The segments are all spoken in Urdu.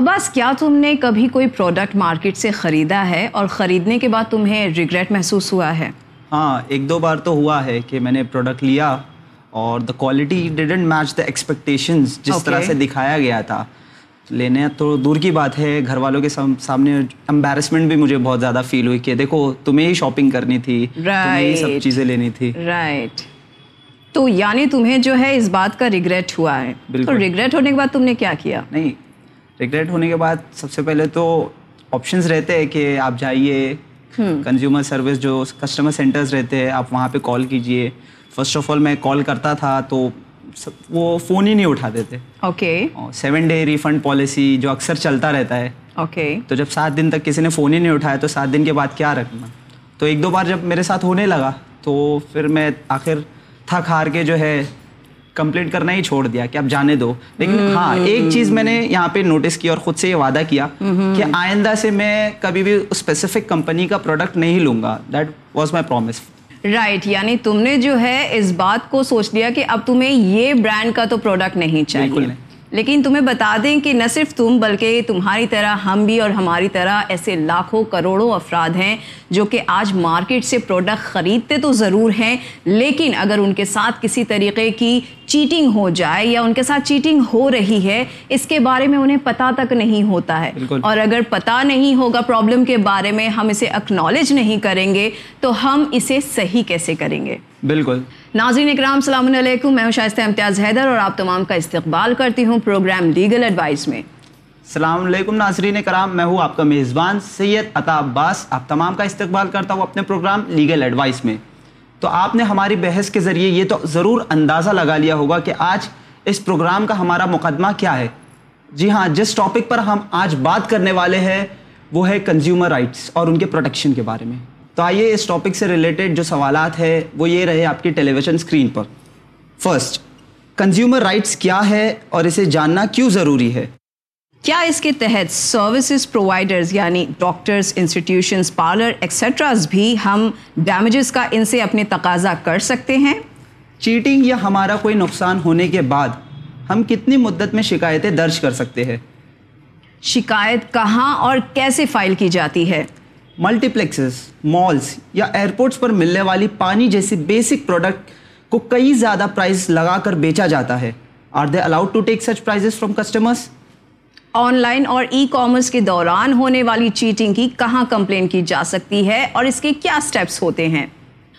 عباس کیا تم نے کبھی کوئی پروڈکٹ مارکیٹ سے خریدا ہے اور خریدنے کے بعد تمہیں ریگریٹ محسوس ہوا ہے؟ ہاں ایک دو بار تو ہوا ہے کہ میں نے پروڈکٹ لیا اور the quality didn't match the expectations جس طرح سے دکھایا گیا تھا۔ لینے تو دور کی بات ہے گھر والوں کے سامنے امبیرسمنٹ بھی مجھے بہت زیادہ فیل ہوئی کہ دیکھو تمہیں ہی شاپنگ کرنی تھی تمہیں سب چیزیں لینی تھی۔ رائٹ تو یعنی تمہیں جو ہے اس بات کا ریگریٹ ہوا ہے۔ تو ریگریٹ ہونے کے بعد تم نے کیا کیا؟ نہیں ریگریٹ ہونے کے بعد سب سے پہلے تو آپشنس رہتے ہیں کہ آپ جائیے کنزیومر سروس جو کسٹمر سینٹرز رہتے ہیں آپ وہاں پہ کال کیجیے۔ فرسٹ آف آل میں کال کرتا تھا تو وہ فون ہی نہیں اٹھاتے تھے۔ Okay seven day refund policy جو اکثر چلتا رہتا ہے۔ اوکے تو جب سات دن تک کسی نے فون ہی نہیں اٹھایا تو سات دن کے بعد کیا رکھنا تو ایک دو بار جب میرے ساتھ ہونے لگا تو پھر میں آخر تھک ہار کے جو ہے کمپلیٹ کرنا ہی چھوڑ دیا کہ اب جانے دو۔ لیکن ہاں ایک چیز میں نے یہاں پہ نوٹس کیا اور خود سے یہ وعدہ کیا کہ آئندہ سے میں کبھی بھی اسپیسیفک کمپنی کا پروڈکٹ نہیں لوں گا۔ That was my promise right یعنی تم نے جو ہے اس بات کو سوچ لیا کہ اب تمہیں یہ برانڈ کا تو پروڈکٹ نہیں چاہیے۔ لیکن تمہیں بتا دیں کہ نہ صرف تم بلکہ تمہاری طرح ہم بھی اور ہماری طرح ایسے لاکھوں کروڑوں افراد ہیں جو کہ آج مارکیٹ سے پروڈکٹ خریدتے تو ضرور ہیں لیکن اگر ان کے ساتھ کسی طریقے کی چیٹنگ ہو جائے یا ان کے ساتھ چیٹنگ ہو رہی ہے اس کے بارے میں انہیں پتہ تک نہیں ہوتا ہے۔ اور اگر پتہ نہیں ہوگا پرابلم کے بارے میں ہم اسے اکنالج نہیں کریں گے تو ہم اسے صحیح کیسے کریں گے؟ بالکل۔ ناظرین اکرام، السلام علیکم۔ میں ہوں شائستہ امتیاز حیدر اور آپ تمام کا استقبال کرتی ہوں پروگرام لیگل ایڈوائز میں۔ السلام علیکم ناظرین کرام میں ہوں آپ کا میزبان سید عطا عباس۔ آپ تمام کا استقبال کرتا ہوں اپنے پروگرام لیگل ایڈوائس میں۔ تو آپ نے ہماری بحث کے ذریعے یہ تو ضرور اندازہ لگا لیا ہوگا کہ آج اس پروگرام کا ہمارا مقدمہ کیا ہے۔ جی ہاں جس ٹاپک پر ہم آج بات کرنے والے ہیں وہ ہے کنزیومر رائٹس اور ان کے پروٹیکشن کے بارے میں۔ تو آئیے اس ٹاپک سے ریلیٹڈ جو سوالات ہے وہ یہ رہے آپ کی ٹیلی ویژن اسکرین پر۔ فرسٹ کنزیومر رائٹس کیا ہے اور اسے جاننا کیوں ضروری ہے؟ کیا اس کے تحت سروسز پرووائڈرز یعنی ڈاکٹرز انسٹیٹیوشنز پارلر ایکسیٹراز بھی ہم ڈیمیجز کا ان سے اپنے تقاضا کر سکتے ہیں؟ چیٹنگ یا ہمارا کوئی نقصان ہونے کے بعد ہم کتنی مدت میں شکایتیں درج کر سکتے ہیں؟ شکایت کہاں اور کیسے فائل کی جاتی ہے؟ ملٹی پلیکسز مالز یا ایئرپورٹس پر ملنے والی پانی جیسی بیسک پروڈکٹ کو کئی زیادہ پرائز لگا کر بیچا جاتا ہے۔ Are they allowed to take such prices from customers online اور ای کامرس کے دوران ہونے والی چیٹنگ کی کہاں کمپلین کی جا سکتی ہے اور اس کے کیا سٹیپس ہوتے ہیں؟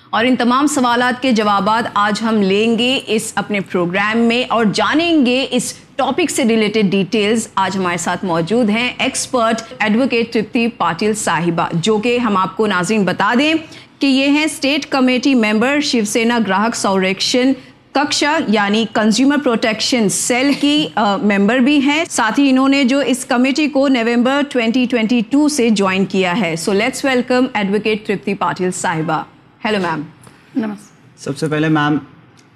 اور ان تمام سوالات کے جوابات آج ہم لیں گے اس اپنے پروگرام میں اور جانیں گے اس ٹاپک سے ریلیٹڈ ڈیٹیلز آج ہمارے ساتھ موجود ہیں ایکسپرٹ ایڈوکیٹ ترپتی پاٹل صاحبہ جو کہ ہم آپ کو ناظرین بتا دیں کہ یہ ہیں state committee member Shiv Sena گراہک سوریکشن ککشا یعنی کنزیومر پروٹیکشن سیل کی ممبر بھی ہیں۔ ساتھ ہی انہوں نے جو اس کمیٹی کو نومبر 2022 سے جوائن کیا ہے۔ So let's welcome advocate Tripti Patil صاحبہ ہیلو میم سب سے پہلے میم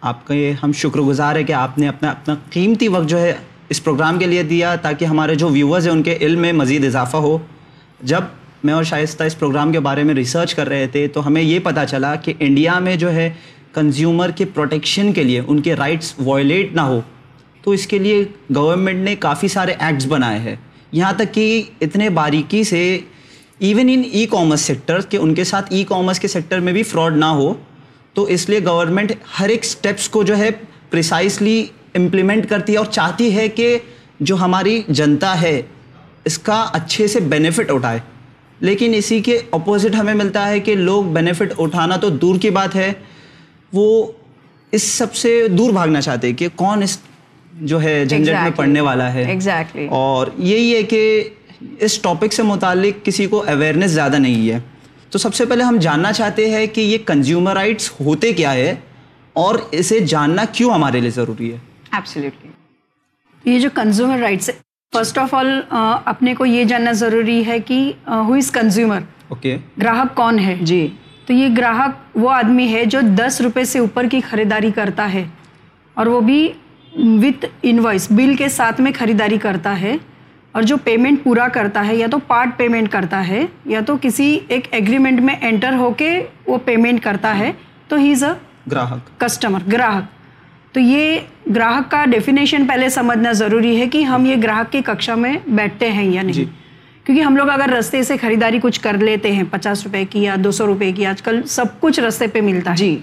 آپ کا یہ ہم شکر گزار ہے کہ آپ نے اپنا اپنا قیمتی وقت جو ہے اس پروگرام کے لیے دیا تاکہ ہمارے جو ویورز ہیں ان کے علم میں مزید اضافہ ہو۔ جب میں اور شائستہ اس پروگرام کے بارے میں ریسرچ کر رہے تھے تو ہمیں یہ پتہ چلا کہ انڈیا میں جو ہے کنزیومر کے پروٹیکشن کے لیے ان کے رائٹس وائلیٹ نہ ہو۔ تو اس کے لیے گورنمنٹ نے کافی سارے ایکٹس بنائے ہیں۔ یہاں تک کہ اتنے باریکی سے even in e commerce sector کہ ان کے ساتھ ای کامرس کے سیکٹر میں بھی فراڈ نہ ہو۔ تو اس لیے گورنمنٹ ہر ایک اسٹیپس کو جو ہے پریسائسلی امپلیمنٹ کرتی ہے اور چاہتی ہے کہ جو ہماری جنتا ہے اس کا اچھے سے بینیفٹ اٹھائے۔ لیکن اسی کے اپوزٹ ہمیں ملتا ہے کہ لوگ بینیفٹ اٹھانا تو دور کی بات ہے وہ اس سب سے دور بھاگنا چاہتے کہ کون اس جو ہے جھنجھٹ میں پڑھنے والا ہے۔ اور یہی ہے کہ اس ٹاپک سے متعلق کسی کو اویئرنیس زیادہ نہیں ہے۔ تو سب سے پہلے ہم جاننا چاہتے ہیں کہ یہ کنزیومر رائٹس ہوتے کیا ہے اور اسے جاننا کیوں ہمارے لیے ضروری ہے؟ یہ جو consumer rights first of all اپنے کو یہ جاننا ضروری ہے کہ ہو از کنزیومر اوکے گراہک کون ہے؟ جی. تو یہ گراہک وہ آدمی ہے جو دس روپے سے اوپر کی خریداری کرتا ہے اور وہ بھی وتھ انوائس بل کے ساتھ میں خریداری کرتا ہے۔ اور جو پیمنٹ پورا کرتا ہے یا تو پارٹ پیمنٹ کرتا ہے یا تو کسی ایک ایگریمنٹ میں انٹر ہو کے وہ پیمنٹ کرتا ہے تو ہی از اے گراہک۔ کسٹمر گراہک۔ تو یہ گراہک کا ڈیفینیشن پہلے سمجھنا ضروری ہے کہ ہم یہ گراہک کی ککشا میں بیٹھتے ہیں یا نہیں۔ کیونکہ ہم لوگ اگر رستے سے خریداری کچھ کر لیتے ہیں پچاس روپے کی یا دو سو روپے کی آج کل سب کچھ رستے پہ ملتا ہے۔ جی۔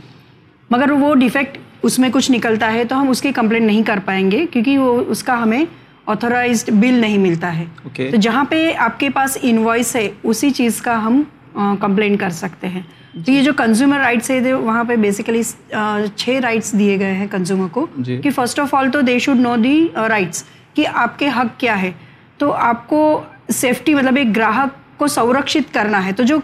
مگر وہ ڈیفیکٹ اس میں کچھ نکلتا ہے تو ہم اس کی کمپلین نہیں کر پائیں گے کیونکہ وہ اس کا ہمیں آتھورائزڈ بل نہیں ملتا ہے۔ Okay. تو جہاں پہ آپ کے پاس انوائس ہے اسی چیز کا ہم کمپلین کر سکتے ہیں۔ تو یہ جو کنزیومر رائٹس ہے وہاں پہ بیسیکلی چھ رائٹس دیے گئے ہیں کنزیومر کو۔ جی. کہ فرسٹ آف آل تو they should know the rights کہ آپ کے حق کیا ہے۔ تو آپ کو سیفٹی مطلب ایک گراہک کو سورکشت کرنا ہے۔ تو جو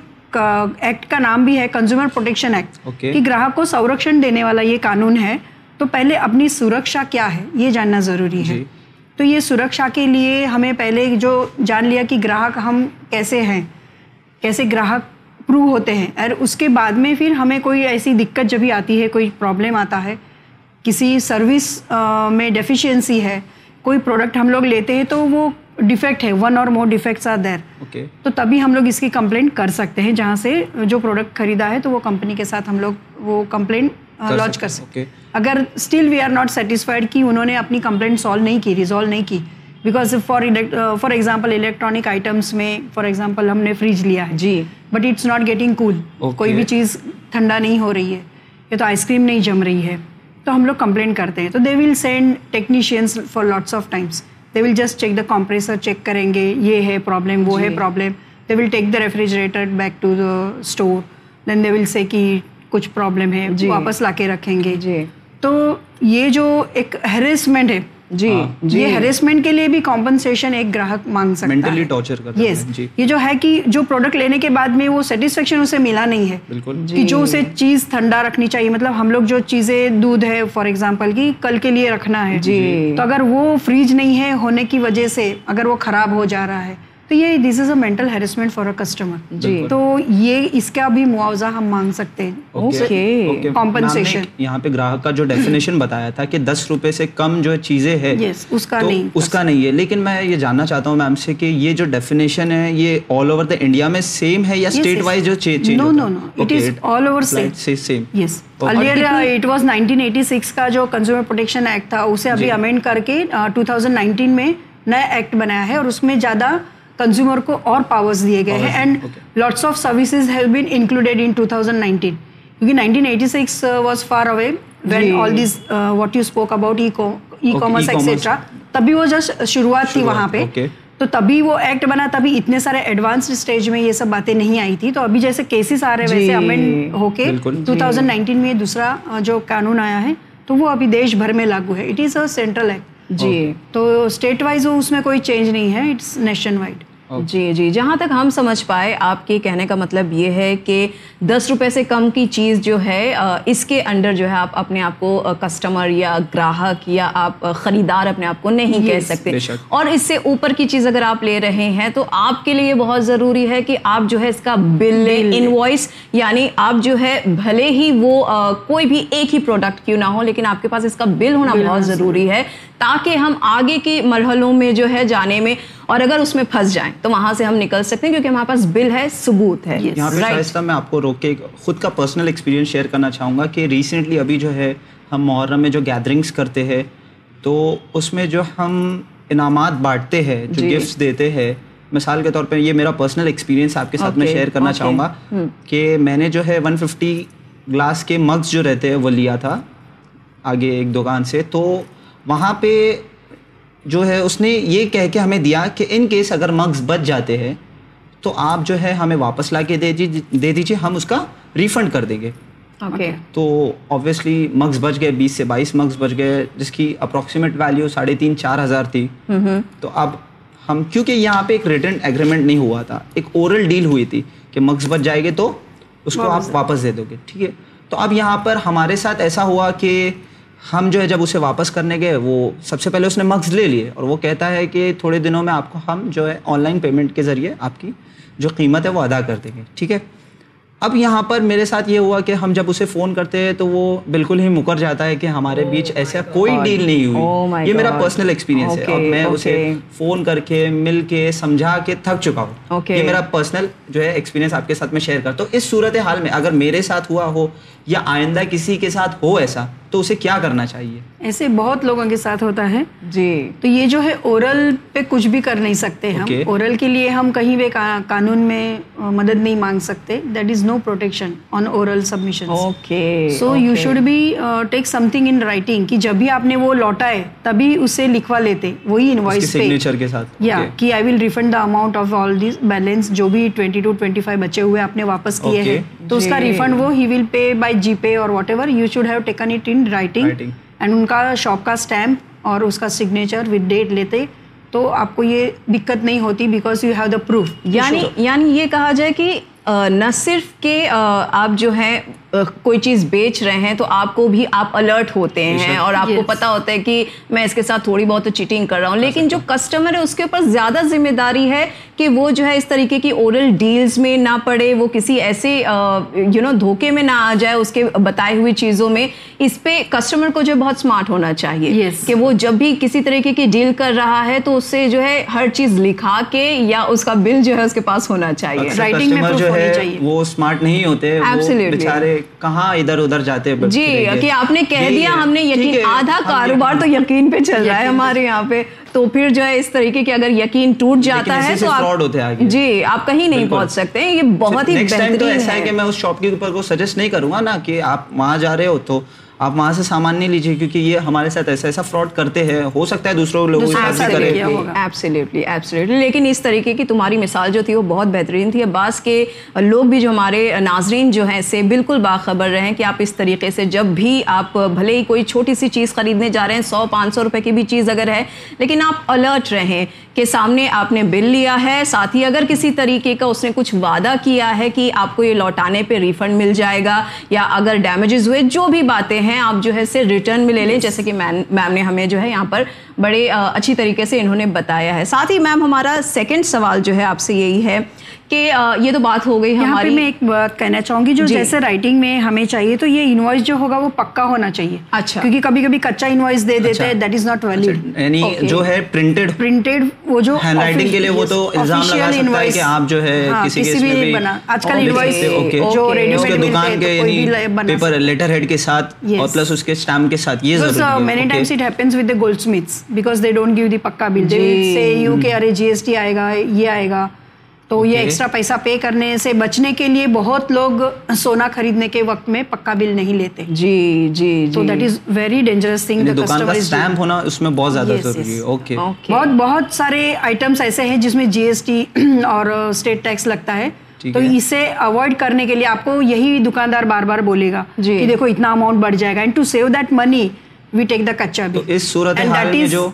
ایکٹ کا نام بھی ہے کنزیومر پروٹیکشن ایکٹ. کہ گراہک کو سورکشن دینے والا یہ قانون ہے تو پہلے اپنی سرکشا کیا ہے؟ یہ جاننا ضروری ہے۔ جی. تو یہ سرکشا کے لیے ہمیں پہلے جو جان لیا کہ گراہک ہم کیسے ہیں کیسے گراہک پروو ہوتے ہیں اور اس کے بعد میں پھر ہمیں کوئی ایسی دقت جب بھی آتی ہے کوئی پرابلم آتا ہے کسی سروس میں ڈیفیشینسی ہے کوئی پروڈکٹ ہم لوگ لیتے ہیں تو وہ ڈیفیکٹ ہے one or more defects are there تو تبھی ہم لوگ اس کی کمپلینٹ کر سکتے ہیں جہاں سے جو پروڈکٹ خریدا ہے تو وہ کمپنی کے ساتھ ہم لوگ وہ کمپلینٹ لانچ کر سکتے. اگر still we are not satisfied کہ انہوں نے اپنی کمپلینٹ سالو نہیں کی ریزالو نہیں کی because for for example electronic items میں فار ایگزامپل ہم نے فریج لیا ہے جی۔ But it's not getting cool. کوئی بھی چیز ٹھنڈا نہیں ہو رہی ہے یا تو آئس کریم نہیں جم رہی ہے تو ہم لوگ کمپلین کرتے ہیں۔ تو they will send technicians for lots of times they will just check the compressor check کریں گے یہ ہے پرابلم وہ ہے problem they will take the refrigerator back to the store then they will say کہ کچھ پرابلم ہے واپس لا کے رکھیں گے۔ جی۔ تو یہ جو ایک ہیریسمنٹ ہے جی۔ یہ ہیریسمنٹ کے لیے بھی کمپنسیشن ایک گراہک مانگ سکتا مینٹلی ہے۔ یس جی۔ یہ جو ہے کہ جو پروڈکٹ لینے کے بعد میں وہ سیٹسفیکشن اسے ملا نہیں ہے۔ بالکل۔ کہ جو اسے چیز ٹھنڈا رکھنی چاہیے۔ مطلب ہم لوگ جو چیزیں دودھ ہے فار ایگزامپل کی کل کے لیے رکھنا ہے۔ جی۔ تو اگر وہ فریج نہیں ہے ہونے کی وجہ سے اگر وہ خراب ہو جا رہا ہے تو یہ this is a mental harassment for a customer جی۔ تو یہ اس کا بھی معاوضہ ہم مانگ سکتے ہیں۔ اوکے۔ Compensation. یہاں پہ گراہک کا جو ڈیفینیشن بتایا تھا کہ دس روپے سے کم جو چیزیں ہے Yes, اس کا نہیں۔ اس کا نہیں ہے۔ لیکن میں یہ جاننا چاہتا ہوں میم سے کہ یہ جو ڈیفینیشن ہے یہ آل اوور دا انڈیا میں سیم ہے یا اسٹیٹ. وائز جو change no no no it is all over same same yes earlier it was 1986 کا جو کنزیومر پروٹیکشن ایکٹ تھا اسے ابھی امینڈ کر کے 2019 میں نیا ایکٹ بنایا ہے اور اس میں زیادہ کنزیومر کو اور پاورز دیے گئے ہیں. And lots of services have been included in 2019 کیونکہ 1986 was for away when all these what you spoke about e commerce etcetera تبھی وہ جسٹ شروعات تھی وہاں پہ. تو تبھی وہ ایکٹ بنا تبھی اتنے سارے ایڈوانسڈ اسٹیج میں یہ سب باتیں نہیں آئی تھی تو ابھی جیسے کیسز آ رہے ہیں ویسے امینڈ ہو کے بالکل. 2019 میں دوسرا جو قانون آیا ہے تو وہ ابھی دیش بھر میں لاگو ہے it is a central act جی تو اسٹیٹ وائز اس میں کوئی چینج نہیں ہے اٹس نیشن وائڈ جی جی جہاں تک ہم سمجھ پائے آپ کے کہنے کا مطلب یہ ہے کہ دس روپے سے کم کی چیز جو ہے اس کے انڈر جو ہے آپ اپنے آپ کو کسٹمر یا گراہک یا آپ خریدار اپنے آپ کو نہیں کہہ سکتے۔ اور اس سے اوپر کی چیز اگر آپ لے رہے ہیں تو آپ کے لیے بہت ضروری ہے کہ آپ جو ہے اس کا بل لیں انوائس یعنی آپ جو ہے بھلے ہی وہ کوئی بھی ایک ہی پروڈکٹ کیوں نہ ہو لیکن آپ کے پاس اس کا بل ہونا بہت ضروری۔ ہے تاکہ ہم آگے کے مرحلوں میں جو ہے جانے میں اور اگر اس میں پھنس جائیں تو وہاں سے ہم نکل سکتے ہیں کیونکہ ہمارے پاس بل ہے ثبوت ہے۔ یہاں پہ شائستہ میں آپ کو روک کے خود کا پرسنل ایکسپیرینس شیئر کرنا چاہوں گا کہ ریسنٹلی ابھی جو ہے ہم محرم میں جو گیدرنگس کرتے ہیں تو اس میں جو ہم انعامات بانٹتے ہیں جو گفٹس دیتے ہیں مثال کے طور پہ یہ میرا پرسنل ایکسپیرینس آپ کے ساتھ میں شیئر کرنا چاہوں گا کہ میں نے جو ہے ون ففٹی گلاس کے مگز جو رہتے ہیں وہ لیا تھا آگے ایک دکان سے تو وہاں پہ جو ہے اس نے یہ کہہ کے ہمیں دیا کہ ان کیس اگر مگز بچ جاتے ہیں تو آپ جو ہے ہمیں واپس لا کے دے دے دیجیے ہم اس کا ریفنڈ کر دیں گے۔ اوکے تو آبویسلی مگز بچ گئے بیس سے بائیس مگز بچ گئے جس کی اپروکسیمیٹ ویلیو ساڑھے تین چار ہزار تھی۔ تو اب ہم کیونکہ یہاں پہ ایک ریٹرن ایگریمنٹ نہیں ہوا تھا ایک اورل ڈیل ہوئی تھی کہ مگز بچ جائے گے تو اس کو آپ واپس دے دو گے ٹھیک ہے۔ تو اب یہاں پر ہمارے ساتھ ایسا ہوا کہ ہم جو ہے جب اسے واپس کرنے گئے وہ سب سے پہلے اس نے مگز لے لیے اور وہ کہتا ہے کہ تھوڑے دنوں میں آپ کو ہم جو ہے آن لائن پیمنٹ کے ذریعے آپ کی جو قیمت ہے وہ ادا کر دیں گے ٹھیک ہے؟ اب یہاں پر میرے ساتھ یہ ہوا کہ ہم جب اسے فون کرتے ہیں تو وہ بالکل ہی مکر جاتا ہے کہ ہمارے بیچ ایسا کوئی ڈیل نہیں ہوئی۔ یہ میرا پرسنل ایکسپیرینس ہے۔ اب میں اسے فون کر کے مل کے سمجھا کے تھک چکا ہوں۔ یہ میرا پرسنل جو ہے ایکسپیرینس آپ کے ساتھ میں شیئر کرتا ہوں۔ اس صورت حال میں اگر میرے ساتھ ہوا ہو یا آئندہ کسی کے ساتھ ہو ایسا تو اسے کیا کرنا چاہیے؟ ایسے بہت لوگوں کے ساتھ ہوتا ہے۔ جی۔ تو یہ جو ہے اورل پہ کچھ بھی کر نہیں سکتے ہم. اورل کے لیے ہم کہیں بھی قا- قانون میں مدد نہیں مانگ سکتے۔ That is no protection on oral submission okay so you should be take something in writing کہ جب بھی آپ نے وہ لوٹا ہے تبھی اسے لکھوا لیتے وہی انوائس پہ سگنیچر کے ساتھ یا. کہ I will refund the amount of all this balance جو بھی ٹوینٹی ٹو ٹوینٹی فائیو بچے ہوئے آپ نے واپس کیے. ہیں تو اس کا۔ ریفنڈ وہ ہی ول پے بائی جی پے اور whatever you should have taken it in writing. And in کا شاپ کا اسٹیمپ اور اس کا سگنیچر وتھ ڈیٹ لیتے تو آپ کو یہ دقت نہیں ہوتی because you have the proof یعنی یعنی یہ کہا جائے کہ نہ صرف کہ آپ جو ہے آ، کوئی چیز بیچ رہے ہیں تو آپ کو بھی آپ الرٹ ہوتے ہیں اور آپ کو. پتا ہوتا ہے کہ میں اس کے ساتھ تھوڑی بہت چیٹنگ کر رہا ہوں۔ لیکن جو کسٹمر ہے اس کے اوپر زیادہ ذمہ داری ہے کہ وہ جو ہے اس طریقے کی اورل ڈیلز میں نہ پڑے وہ کسی ایسے یو نو دھوکے میں نہ آ جائے اس کے بتائی ہوئی چیزوں میں۔ اس پہ کسٹمر کو جو ہے بہت اسمارٹ ہونا چاہیے. کہ وہ جب بھی کسی طریقے کی ڈیل کر رہا ہے تو اس سے جو ہے ہر چیز لکھا کے یا اس کا بل جو ہے اس کے پاس ہونا چاہیے۔ Writing میں ہے. وہ اسمارٹ نہیں ہوتے. بیچارے کہاں ادھر ادھر جاتے جی کہ آپ نے کہہ دیا ہم نے یقین آدھا کاروبار تو یقین پہ چل رہا ہے ہمارے یہاں پہ تو پھر جو ہے اس طریقے کے اگر یقین ٹوٹ جاتا ہے تو۔ جی آپ کہیں نہیں۔ پہنچ سکتے یہ بہت ہی بہترین ایسا ہے کہ میں اس شاپ کے اوپر کو سجیسٹ نہیں کروں گا نا کہ آپ وہاں جا رہے ہو تو آپ وہاں سے سامان نہیں لیجیے کیونکہ یہ ہمارے ساتھ ایسا ایسا فراڈ کرتے ہیں۔ ہو سکتا ہے دوسروں لوگوں کے لیکن اس طریقے کی تمہاری مثال جو تھی وہ بہت بہترین تھی۔ بعض کے لوگ بھی جو ہمارے ناظرین جو ہیں سے بالکل باخبر رہیں کہ آپ اس طریقے سے جب بھی آپ بھلے ہی کوئی چھوٹی سی چیز خریدنے جا رہے ہیں سو پانچ سو روپے کی بھی چیز اگر ہے لیکن آپ الرٹ رہیں کہ سامنے آپ نے بل لیا ہے۔ ساتھ ہی اگر کسی طریقے کا اس نے کچھ وعدہ کیا ہے کہ آپ کو یہ لوٹانے پہ ریفنڈ مل جائے گا یا اگر ڈیمیجز ہوئے جو بھی باتیں ہیں آپ جو ہے سے ریٹرن میں لے لیں جیسے کہ میم نے ہمیں جو ہے یہاں پر بڑے اچھی طریقے سے انہوں نے بتایا ہے۔ ساتھ ہی میم ہمارا سیکنڈ سوال جو ہے آپ سے یہی ہے کہ یہ تو بات ہو گئی ہماری۔ میں ایک بات کہنا چاہوں گی جو جی۔ جیسے رائٹنگ میں ہمیں چاہیے تو یہ انوائس جو ہوگا وہ پکا ہونا چاہیے۔ اچھا۔ کیونکہ کبھی کبھی کچا انوائس دے دیتے ہیں دیٹ از ناٹ ویلڈ یعنی جو ہے پرنٹڈ پرنٹڈ وہ جو ہینڈ رائٹنگ کے لیے وہ تو الزام لگا سکتا ہے کہ آپ جو ہے ہاں، کسی میں بھی بنا۔ آج کل انوائس جو ریڈی کے میڈ دکان کے یعنی پیپر لیٹر ہیڈ کے ساتھ. اور پلس اس کے اسٹامپ کے ساتھ یہ ضروری ہے۔ times it happens with the goldsmiths because they don't give the پکا bill. They G. say you کہ ارے جی ایس ٹی آئے گا یہ آئے گا۔ تو یہ. ایکسٹرا پیسہ پے کرنے سے بچنے کے لیے بہت لوگ سونا خریدنے کے وقت میں پکا بل نہیں لیتے جی جی تو جی that is very dangerous thing ہونا اس میں بہت زیادہ Yes, ضروری ہے. اوکے بہت بہت سارے آئٹمس ایسے ہیں جس میں جی ایس ٹی اور اسٹیٹ ٹیکس لگتا ہے تو۔ اسے اوائڈ کرنے کے لیے آپ کو یہی دکاندار بار بار بولے گا جی۔ کہ دیکھو اتنا اماؤنٹ بڑھ جائے گا and to save that money we take the کچا بھی اس صورت حال میں جو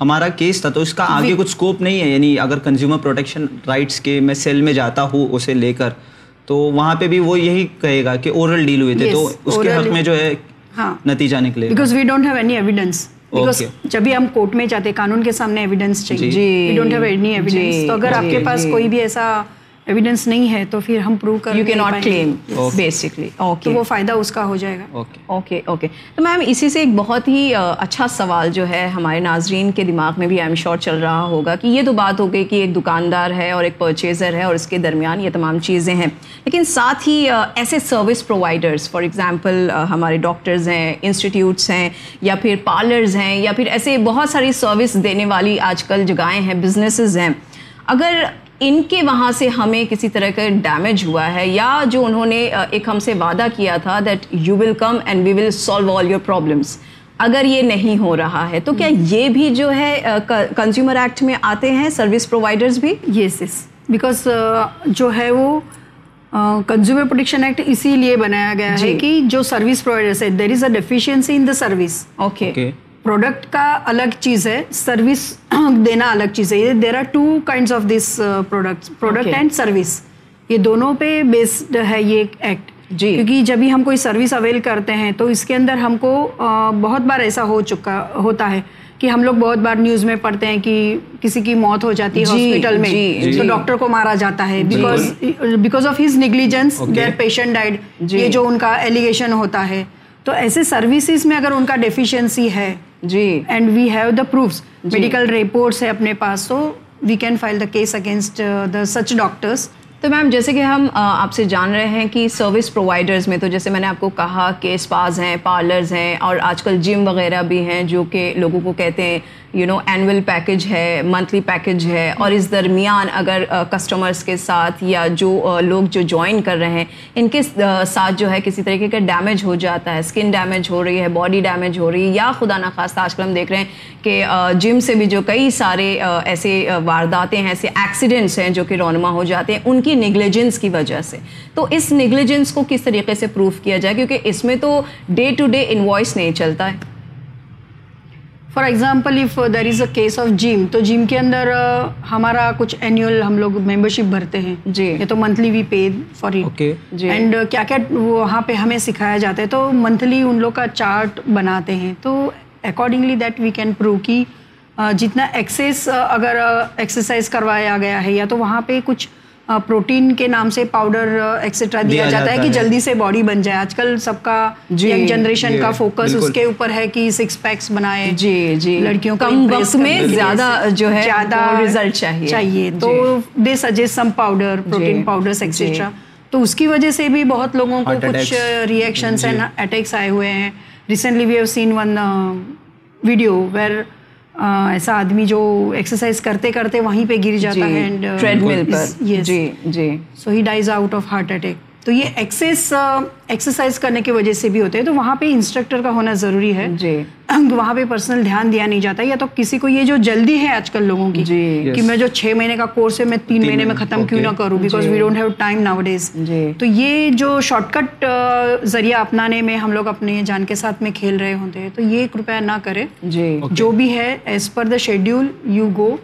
ہمارا کیس تھا تو اس کا آگے کچھ اسکوپ نہیں ہے یعنی اگر کنزیومر پروٹیکشن رائٹس کے میں سیل میں جاتا ہوں اسے لے کر تو وہاں پہ بھی وہ یہی کہے گا کہ اورل ڈیل ہوئے تھے تو اس کے حق میں جو ہے ہاں۔ نتیجہ نکلے because we don't have any because Okay. جب بھی ہم کورٹ میں جاتے قانون کے سامنے ایویڈینس چاہیے۔ جی۔ We don't have any evidence تو اگر آپ کے پاس کوئی بھی ایسا ایویڈینس نہیں ہے تو پھر ہم پروو کر یو کی ناٹ کلیم. بیسکلی اوکے تو وہ فائدہ اس کا ہو جائے گا۔ اوکے اوکے تو میم اسی سے ایک بہت ہی اچھا سوال جو ہے ہمارے ناظرین کے دماغ میں بھی ایم شور چل رہا ہوگا کہ یہ تو بات ہو گئی کہ ایک دکاندار ہے اور ایک پرچیزر ہے اور اس کے درمیان یہ تمام چیزیں ہیں۔ لیکن ساتھ ہی ایسے سروس پرووائڈرس فار ایگزامپل ہمارے ڈاکٹرز ہیں انسٹیٹیوٹس ہیں یا پھر پارلرز ہیں یا پھر ایسے بہت ساری سروس دینے والی آج کل جگہیں ہیں بزنسز ہیں۔ اگر ان کے وہاں سے ہمیں کسی طرح کا ڈیمیج ہوا ہے یا جو انہوں نے ایک ہم سے وعدہ کیا تھا that you will come and we will solve all your problems اگر یہ نہیں ہو رہا ہے تو کیا یہ بھی جو ہے کنزیومر ایکٹ میں آتے ہیں؟ سروس پرووائڈرز بھی؟ یس یس بیکاز جو ہے وہ کنزیومر پروٹیکشن ایکٹ اسی لیے بنایا گیا ہے کہ جو سروس پرووائڈرس ہے there is a deficiency in the service okay product کا الگ چیز ہے سروس دینا الگ چیز ہے۔ There are two kinds of this product product and service یہ دونوں پہ بیسڈ ہے یہ ایکٹ جی۔ کیونکہ جب بھی ہم کوئی سروس اویل کرتے ہیں تو اس کے اندر ہم کو بہت بار ایسا ہو چکا ہوتا ہے کہ ہم لوگ بہت بار نیوز میں پڑھتے ہیں کہ کسی کی موت ہو جاتی ہے جی، ہاسپٹل میں۔ جی، تو جی۔ ڈاکٹر کو مارا جاتا ہے because because of his negligence their patient died جی۔ یہ جو ان کا ایلیگیشن ہوتا ہے۔ تو ایسے سروسز میں اگر ان کا ڈیفیشنسی ہے جی۔ And we have the proofs medical reports ہے اپنے پاس تو we can file the case against the such doctors تو میم، جیسے کہ ہم آپ سے جان رہے ہیں کہ سروس پرووائڈرز میں تو جیسے میں نے آپ کو کہا کہ اسپاز ہیں، پارلرز ہیں اور آج کل جم وغیرہ بھی ہیں جو کہ لوگوں کو کہتے ہیں یو نو اینول پیکج ہے منتھلی پیکج ہے اور اس درمیان اگر کسٹمرس کے ساتھ یا جو لوگ جو جوائن کر رہے ہیں، ان کے ساتھ جو ہے کسی طریقے کا ڈیمیج ہو جاتا ہے اسکن ڈیمیج ہو رہی ہے باڈی ڈیمیج ہو رہی ہے، یا خدا نخواستہ آج کل ہم دیکھ رہے ہیں کہ جم سے بھی جو کئی سارے ایسے وارداتیں ہیں، ایسے ایکسیڈنٹس ہیں جو کہ رونما ہو جاتے ہیں، ان کی نیگلیجنس کی وجہ سے۔ تو اس نیگلیجنس کو کس طریقے سے پروف کیا جائے؟ کیونکہ اس میں تو ڈے ٹو ڈے انوائس نہیں چلتا ہے۔ For example if there is a case of gym تو جم کے اندر ہمارا کچھ اینیول ہم لوگ ممبر شپ بھرتے ہیں۔ جی۔ یہ تو monthly we pay for and کیا کیا وہاں پہ ہمیں سکھایا جاتا ہے؟ تو منتھلی ان لوگ کا چارٹ بناتے ہیں۔ تو accordingly that we can prove کی جتنا ایکسیس اگر ایکسرسائز کروایا گیا ہے یا تو وہاں پہ کچھ پروٹین کے نام سے پاؤڈر ایکسیٹرا دیا جاتا ہے کہ جلدی سے باڈی بن جائے۔ آج کل سب کا ینگ جنریشن کا فوکس اس کے اوپر ہے کہ سکس پیکس بنائے۔ جی جی۔ لڑکیوں کم وقت میں زیادہ جو ہے زیادہ ریزلٹ چاہیے۔ چاہیے۔ تو they suggest some powder protein powder etcetera تو اس کی وجہ سے بھی بہت لوگوں کو کچھ ریئیکشنس اینڈ اٹیکس آئے ہوئے ہیں۔ Recently we have seen one video where ایسا آدمی جو ایکسرسائز کرتے کرتے وہیں پہ گر جاتا ہے اینڈ ٹریڈ مل پر۔ جی جی۔ So he dies out of heart attack تو یہ ایکسیس ایکسرسائز کرنے کی وجہ سے بھی ہوتے ہیں تو وہاں پہ انسٹرکٹر کا ہونا ضروری ہے۔ جی۔ وہاں پہ پرسنل دھیان دیا نہیں جاتا یا تو کسی کو یہ جو جلدی ہے آج کل لوگوں کی جی۔ کہ میں جو چھ مہینے کا کورس ہے میں تین مہینے میں ختم کیوں نہ کروں؟ Because we don't have time nowadays تو یہ جو شارٹ کٹ ذریعہ اپنانے میں ہم لوگ اپنے جان کے ساتھ میں کھیل رہے ہوتے ہیں۔ تو یہ کرپیا نہ کرے جی۔ جو بھی ہے as per the schedule you go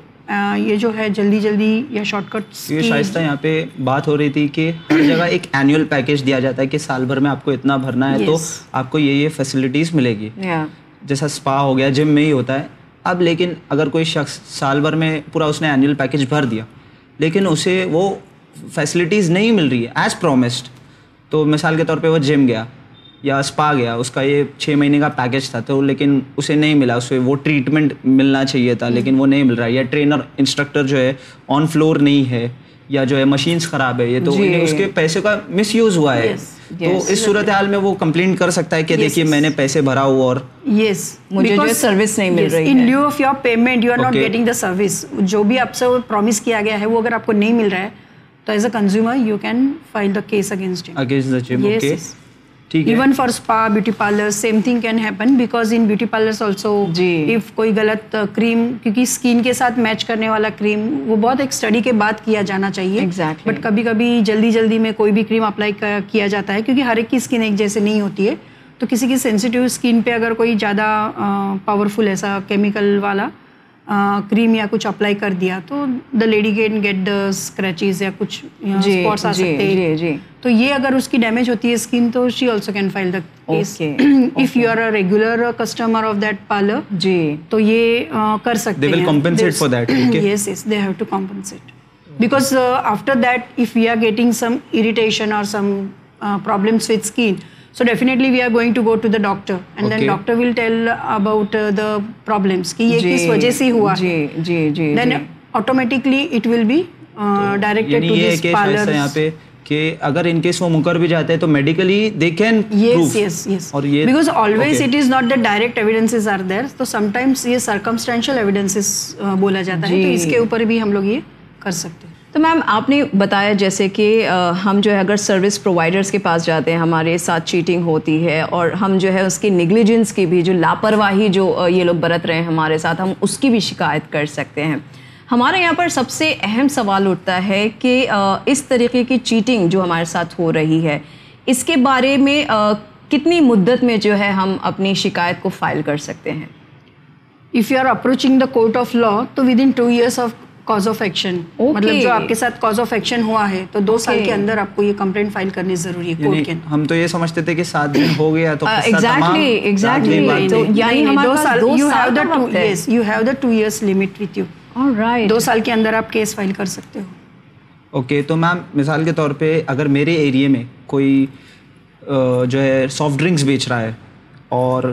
یہ جو ہے جلدی جلدی یا شارٹ کٹ یہ شائستہ یہاں پہ بات ہو رہی تھی کہ ہر جگہ ایک اینیول پیکیج دیا جاتا ہے کہ سال بھر میں آپ کو اتنا بھرنا ہے تو آپ کو یہ یہ فیسلٹیز ملے گی۔ جیسا اسپا ہو گیا جم میں ہی ہوتا ہے۔ اب لیکن اگر کوئی شخص سال بھر میں پورا اس نے اینیول پیکیج بھر دیا لیکن اسے وہ فیسلٹیز نہیں مل رہی ہے ایز پرومسڈ تو مثال کے طور پہ وہ جم گیا۔ یا اسپا گیا اس کا یہ چھ مہینے کا پیکیج تھا تو لیکن اسے نہیں ملا اسے وہ ٹریٹمنٹ ملنا چاہیے تھا لیکن وہ نہیں مل رہا۔ یا ٹرینر انسٹرکٹر جو ہے آن فلور نہیں ہے یا جو ہے مشینس خراب ہے یہ تو اس کے پیسے کا مس یوز ہوا ہے۔ تو اس صورت حال میں وہ کمپلینٹ کر سکتا ہے کہ دیکھیے میں نے پیسے بھرا ہوا اور یس مجھے جو سروس نہیں مل رہی in lieu of your payment you are not getting the service جو بھی آپ سے پرومس کیا گیا ہے وہ اگر آپ کو نہیں مل رہا ہے تو as a consumer you can file the case against against even for spa beauty parlour same thing can happen because in beauty parlour also if کوئی غلط کریم کیونکہ اسکین کے ساتھ میچ کرنے والا کریم وہ بہت ایک اسٹڈی کے بعد کیا جانا چاہیے۔ بٹ کبھی کبھی جلدی جلدی میں کوئی بھی کریم اپلائی کیا جاتا ہے کیونکہ ہر ایک کی اسکن ایک جیسے نہیں ہوتی ہے۔ تو کسی کی سینسیٹیو اسکن پہ اگر کوئی زیادہ پاورفل ایسا کیمیکل والا کریم یا کچھ اپلائی کر دیا تو the lady get get the scratches یا کچھ اسپاٹس آ سکتے ہیں۔ تو یہ اگر اس کی ڈیمیج ہوتی ہے اسکن تو she also can file the case if you are a regular customer of that parlour جی۔ تو یہ کر سکتے ہیں۔ Yes yes they have to compensate because after that if we are getting some irritation اور some problems with skin so definitely we are going to go to the doctor and then doctor will tell about the problems کہ یہ کس وجہ سے ہوا then automatically it will be directed to this parlour یہاں پہ کہ اگر ان کیس وہ مکر بھی جاتے ہیں تو medically they can yes yes yes اور یہ because always it is not the direct evidences are there تو سم ٹائمس یہ سرکمسٹینشیل ایویڈنسز بولا جاتا ہے تو اس کے اوپر بھی ہم لوگ یہ کر سکتے ہیں تو میم، آپ نے بتایا جیسے کہ ہم جو ہے اگر سروس پرووائڈرس کے پاس جاتے ہیں، ہمارے ساتھ چیٹنگ ہوتی ہے اور ہم جو ہے اس کی نگلیجنس کی بھی جو لاپرواہی جو یہ لوگ برت رہے ہیں ہمارے ساتھ، ہم اس کی بھی شکایت کر سکتے ہیں۔ ہمارے یہاں پر سب سے اہم سوال اٹھتا ہے کہ اس طریقے کی چیٹنگ جو ہمارے ساتھ ہو رہی ہے، اس کے بارے میں کتنی مدت میں جو ہے ہم اپنی شکایت کو فائل کر سکتے ہیں؟ If you are approaching the court of law تو within two years of cause of action مطلب جو آپ کے ساتھ کاز آف ایکشن ہوا ہے تو دو سال کے اندر آپ کو یہ کمپلینٹ فائل کرنی ضروری ہے ہم تو یہ سمجھتے تھے کہ سات دن ہو گیا تو ایگزیکٹلی ایگزیکٹلی یعنی دو سال you have the two yes you have the two years limit with you دو سال کے اندر آپ کیس فائل کر سکتے ہو اوکے تو میم مثال کے طور پہ اگر میرے ایریے میں کوئی جو ہے سافٹ ڈرنکس بیچ رہا ہے اور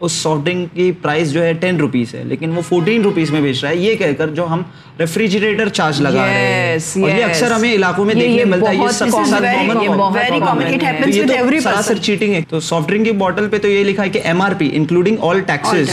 اس سافٹ ڈرنک کی پرائز جو ہے ٹین روپیز ہے لیکن وہ فورٹین روپیز میں بیچ رہا ہے۔ یہ کہہ کر جو ہم ریفریجریٹر چارج لگا رہے ہیں۔ اور یہ. اکثر ہمیں علاقوں میں دیکھنے ملتا ہے۔ یہ سب کے ساتھ سراسر. چیٹنگ ہے۔ تو سافٹ ڈرنک کی بوٹل پہ تو یہ لکھا ہے کہ M R P including all taxes.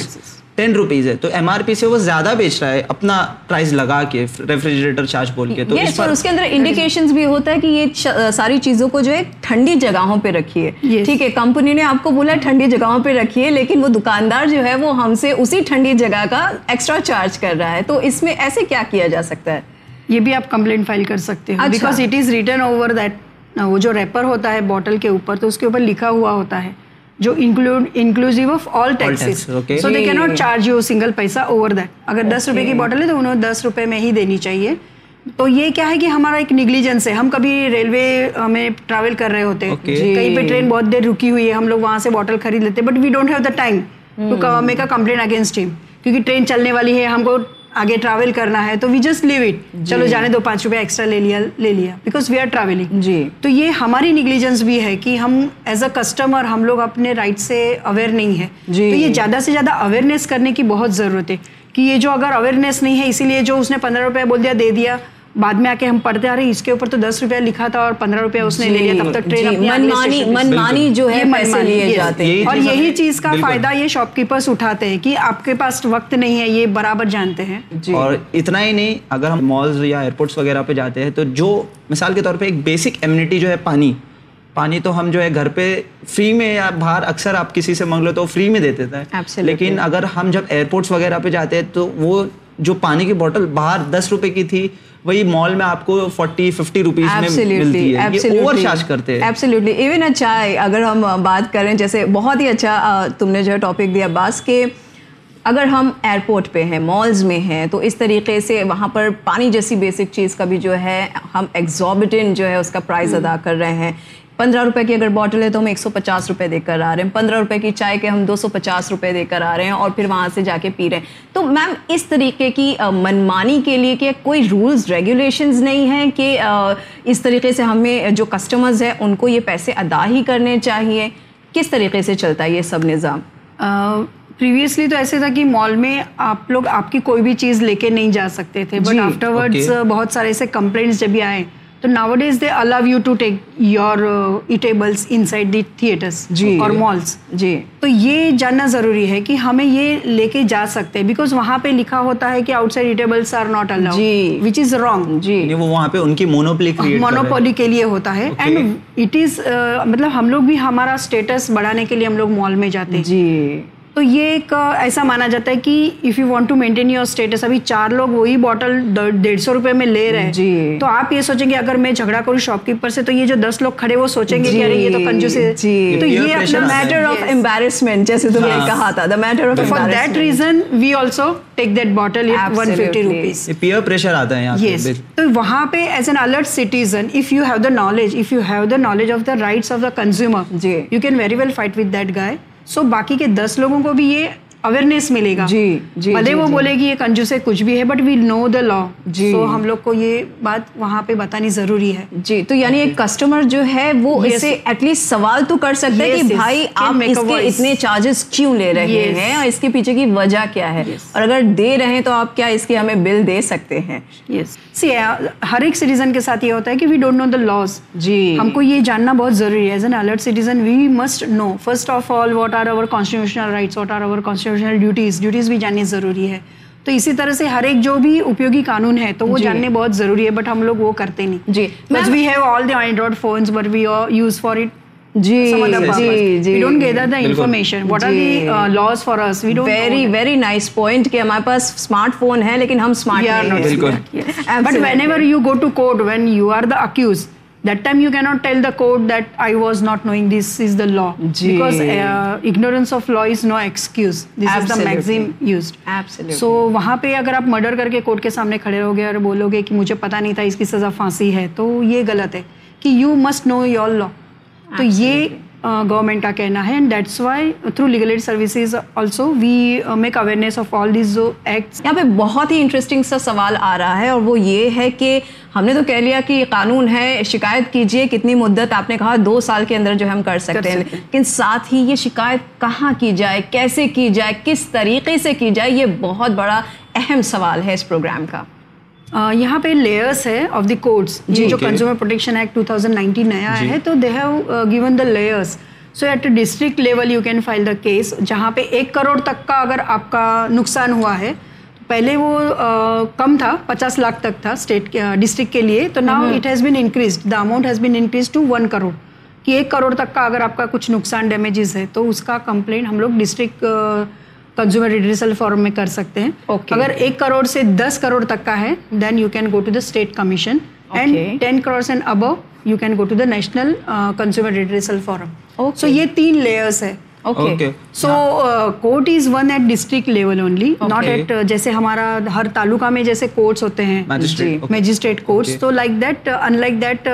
Ten rupees ہے تو ایم آر پی سے وہ زیادہ بیچ رہا ہے اپنا پرائز لگا کے ریفریجریٹر چارج بول کے تو Yes, اس اور پر اس کے اندر انڈیکیشنز بھی ہوتا ہے کہ یہ ساری چیزوں کو جو ہے ٹھنڈی جگہوں پہ رکھیے. ٹھیک ہے کمپنی نے آپ کو بولا ٹھنڈی جگہوں پہ رکھیے لیکن وہ دکاندار جو ہے وہ ہم سے اسی ٹھنڈی جگہ کا ایکسٹرا چارج کر رہا ہے۔ تو اس میں ایسے کیا کیا جا سکتا ہے؟ یہ بھی آپ کمپلینٹ فائل کر سکتے ہو۔ اچھا۔ Because it is return over that وہ جو ریپر ہوتا ہے بوٹل کے اوپر تو اس کے اوپر لکھا ہوا ہوتا ہے۔ جو include inclusive of all taxes. So they. کی ناٹ چارج یو سنگل پیسہ اوور دیٹ اگر دس روپے کی بوٹل ہے تو انہوں دس روپے میں ہی دینی چاہیے تو یہ کیا ہے کہ ہمارا ایک نیگلیجنس ہے ہم کبھی ریلوے میں ٹریول کر رہے ہوتے ہیں. کہیں پہ ٹرین بہت دیر رکی ہوئی ہے ہم لوگ وہاں سے بوٹل خرید لیتے but we don't have the time to make a complain against ہم کیونکہ ٹرین چلنے والی ہے ہم کو آگے ٹریول کرنا ہے تو وی جسٹ لیو اٹ چلو جانے دو پانچ روپے ایکسٹرا لے لیا لے لیا۔ بیکاز وی آر ٹریولنگ جی۔ تو یہ ہماری نیگلیجنس بھی ہے کہ ہم ایز اے کسٹمر ہم لوگ اپنے رائٹ سے اویئر نہیں ہے جی۔ تو یہ زیادہ سے زیادہ اویئرنیس کرنے کی بہت ضرورت ہے کہ یہ جو اگر اویئرنیس نہیں ہے اسی لیے جو اس نے پندرہ روپے بول دیا دے دیا بعد میں آ کے ہم پڑھتے آ رہے اس کے اوپر تو دس روپیہ لکھا تھا اور پندرہ روپیہ اس نے لے لیا تب تک ٹرین اگلے منمانی منمانی جو ہے پیسے لیے. جاتے ہیں اور یہی چیز کا۔ فائدہ یہ شاپ کیپرس اٹھاتے ہیں کہ آپ کے پاس وقت نہیں ہے یہ برابر جانتے ہیں جی اور اتنا ہی نہیں اگر ہم مالز یا ایئرپورٹس وغیرہ پہ جاتے ہیں تو جو مثال کے طور پہ ایک بیسک ایمنیٹی جو ہے پانی پانی تو ہم جو ہے گھر پہ فری میں یا باہر اکثر آپ کسی سے مانگ لو تو فری میں دے دیتا ہے Absolutely. لیکن اگر ہم جب ایئرپورٹس وغیرہ پہ جاتے ہیں تو وہ جو پانی کی بوٹل باہر دس روپے کی تھی وہی مال میں آپ کو فورٹی ففٹی روپیز میں ملتی ہے۔ یہ اوور چارج کرتے ہیں۔ ایبسلیوٹلی ایون اچھا اگر ہم بات کریں جیسے بہت ہی اچھا تم نے جو ہے ٹاپک دیا باس کہ اگر ہم ایئرپورٹ پہ ہیں مالز میں ہیں تو اس طریقے سے وہاں پر پانی جیسی بیسک چیز کا بھی جو ہے ہم ایگزابٹن جو ہے اس کا پرائز ادا کر رہے ہیں۔ پندرہ روپے کی اگر بوٹل ہے تو ہم ایک سو پچاس روپے دے کر آ رہے ہیں۔ پندرہ روپے کی چائے کے ہم دو سو پچاس روپے دے کر آ رہے ہیں اور پھر وہاں سے جا کے پی رہے ہیں۔ تو میم اس طریقے کی منمانی کے لیے کہ کوئی رولز ریگولیشنز نہیں ہیں کہ اس طریقے سے ہمیں جو کسٹمرز ہیں ان کو یہ پیسے ادا ہی کرنے چاہیے۔ کس طریقے سے چلتا ہے یہ سب نظام؟ پریویسلی تو ایسے تھا کہ مال میں آپ لوگ آپ کی کوئی بھی چیز لے کے نہیں جا سکتے تھے۔ But afterwards. بہت سارے ایسے کمپلینٹس جب بھی آئے تو nowadays they allow you to take your eatables inside the theatres جی۔ اور مالس جی۔ تو یہ جاننا ضروری ہے کہ ہمیں یہ لے کے جا سکتے ہیں بیکاز وہاں پہ لکھا ہوتا ہے کہ outside eatables are not allow G. Which is wrong جی۔ یعنی وہ وہاں پہ ان کی مونوپلی مونوپولی کے لیے ہوتا ہے۔ اینڈ اٹ از مطلب ہم لوگ بھی ہمارا اسٹیٹس بڑھانے کے لیے ہم لوگ مال میں جاتے ہیں۔ جی۔ تو یہ ایک ایسا مانا جاتا ہے کہ if you want to maintain your status ابھی چار لوگ وہی بوٹل ڈیڑھ سو روپے میں لے رہے ہیں۔ جی۔ تو آپ یہ سوچیں گے اگر میں جھگڑا کروں شاپ کیپر سے تو یہ جو دس لوگ کھڑے وہ سوچیں گے کہ ارے یہ تو کنجوس ہے۔ جی۔ تو یہ اپنا۔ میٹر آف امبیرسمنٹ جیسے تم نے کہا تھا the matter of for that reason we also take that bottle one fifty. Rupees peer pressure آتا ہے یس تو وہاں پہ as an alert citizen if you have the knowledge if you have the knowledge of the rights of the consumer G. You can very well fight with that guy so باقی کے دس لوگوں کو بھی یہ اویئرنیس ملے گا جی، جی، بھلے وہ۔ بولے کہ یہ کنجوس ہے کچھ بھی ہے but we know the law جی۔ سو ہم لوگ کو یہ بات وہاں پہ بتانی ضروری ہے جی تو یعنی ایک کسٹمر جو ہے وہ Yes. اس سے ایٹ لیسٹ سوال تو کر سکتا ہے کہ. بھائی آپ اس کے. اتنے چارجز کیوں لے رہے. ہیں اور اس کے پیچھے کی وجہ کیا ہے اور اگر دے رہے ہیں تو آپ کیا اس کی ہمیں بل دے سکتے ہیں یس سی ہر ایک سٹیزن کے ساتھ یہ ہوتا ہے کہ we don't know the laws جی ہم کو یہ جاننا بہت ضروری ہے as an alert citizen we must know first of all what are our constitutional rights what are our constitutional duties duties بھی جاننی ضروری ہے۔ تو اسی طرح سے ہر ایک جو بھی اپیوگی قانون ہے تو وہ جی۔ جاننے بہت ضروری ہے بٹ ہم لوگ وہ کرتے نہیں۔ جی۔ But we have all the Android phones but we use for it جی جی جی۔ We don't gather the information what are the G. Laws for us we don't very very nice point کہ ہمارے پاس اسمارٹ فون ہے لیکن ہم smart but whenever you go to court when you are the accused that time you can't tell the court that I was not knowing this is the law. Because ignorance of law is no excuse this is the. Maxim used. So وہاں پہ اگر آپ مرڈر کر کے کورٹ کے سامنے کھڑے ہو گے اور بولو گے کہ مجھے پتا نہیں تھا اس کی سزا پھانسی ہے تو یہ غلط ہے کہ you must know your law تو یہ گورنمنٹ کا کہنا ہے and that's why through legal aid services also we make awareness of all these acts یہاں پہ بہت ہی انٹرسٹنگ سا سوال آ رہا ہے اور وہ یہ ہے کہ ہم نے تو کہہ لیا کہ یہ قانون ہے شکایت کیجیے کتنی مدت آپ نے کہا دو سال کے اندر جو ہم کر سکتے ہیں۔ لیکن ساتھ ہی یہ شکایت کہاں کی جائے کیسے کی جائے کس طریقے سے کی جائے یہ بہت بڑا اہم سوال ہے اس پروگرام کا۔ یہاں پہ لیئرس ہے آف دی کوڈس جی جو consumer protection act two thousand nineteen نیا جی۔ ہے تو they have given the layers so at district level you can file the case جہاں پہ ایک کروڑ تک کا اگر آپ کا نقصان ہوا ہے پہلے وہ کم تھا پچاس لاکھ تک تھا اسٹیٹ ڈسٹرکٹ کے لیے تو now it has been increase the amount has been increase to one crore کہ ایک کروڑ تک کا اگر آپ کا کچھ نقصان ڈیمیجز ہے تو اس کا کمپلینٹ ہم لوگ ڈسٹرکٹ کنزیومر ریڈریسل فارم میں کر سکتے ہیں۔ Okay. اگر ایک کروڑ سے دس کروڑ تک کا ہے then you can go to the state commission and ten crore and above you can go to the national consumer redressal forum so یہ تین لیئرس ہے so court is one at district level only not at جیسے ہمارا ہر تعلقہ میں جیسے کورٹس ہوتے ہیں میجسٹریٹ کورٹس تو like that in like that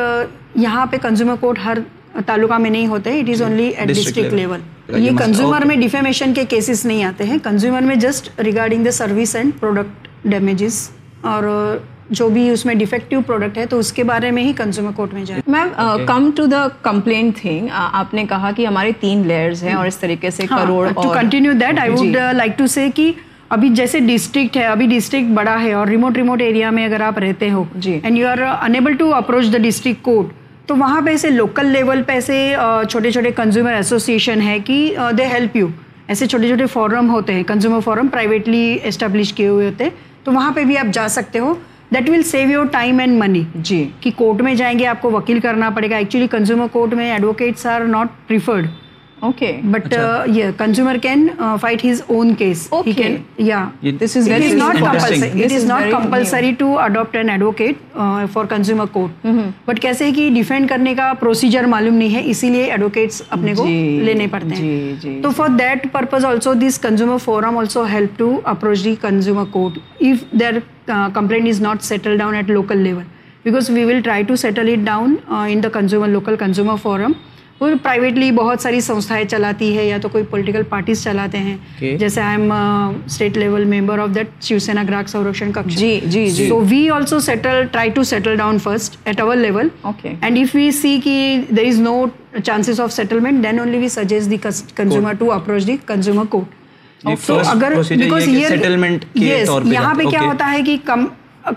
یہاں پہ کنزیومر کورٹ ہر تعلقہ میں نہیں ہوتے it is only at district level یہ کنزیومر میں ڈیفیمیشن کے کیسز نہیں آتے ہیں۔ کنزیومر میں just regarding the service and product damages اور uh, جو بھی اس میں ڈیفیکٹیو پروڈکٹ ہے تو اس کے بارے میں ہی کنزیومر کورٹ میں جائیں ma'am come to the complain thing آپ نے کہا کہ ہمارے تین لیئرز ہیں اور اس طریقے سے ہاں، crore to continue that I would like to say کہ ابھی جیسے ڈسٹرکٹ ہے ابھی ڈسٹرکٹ بڑا ہے اور ریموٹ ریموٹ ایریا میں اگر آپ رہتے ہو جی۔ And you are unable to approach the district court تو وہاں پہ ایسے لوکل لیول پہ ایسے چھوٹے چھوٹے کنزیومر ایسوسیشن ہے کہ دے ہیلپ یو ایسے چھوٹے چھوٹے فورم ہوتے ہیں کنزیومر فورم پرائیویٹلی اسٹیبلش کیے ہوئے ہوتے ہیں۔ تو وہاں پہ بھی آپ جا سکتے ہو۔ That will save your time and money جی۔ کہ کورٹ میں جائیں گے آپ کو وکیل کرنا پڑے گا۔ ایکچولی کنزیومر کورٹ میں advocates are not preferred but یہ consumer can fight his own case not but کیسے کہ ڈیفینڈ کرنے کا پروسیجر معلوم نہیں ہے اسی لیے ایڈوکیٹ اپنے کو لینے پڑتے ہیں تو for that purpose also this consumer forum also help to approach the consumer court if their complain is not settle down at local level because we will try to settle it down in the consumer local consumer forum کوئی پرائیویٹلی بہت ساری سنستھائیں چلاتی ہے یا تو کوئی پولیٹیکل پارٹیز چلاتے ہیں۔ جیسے I am state level member of that Shiv Sena Grahak Suraksha کا جی جی so we also settle try to settle down first at our level and if we see کی there is no chances of settlement then only we suggest the consumer to approach the consumer court so اگر بیکاز یہاں پہ کیا ہوتا ہے کہ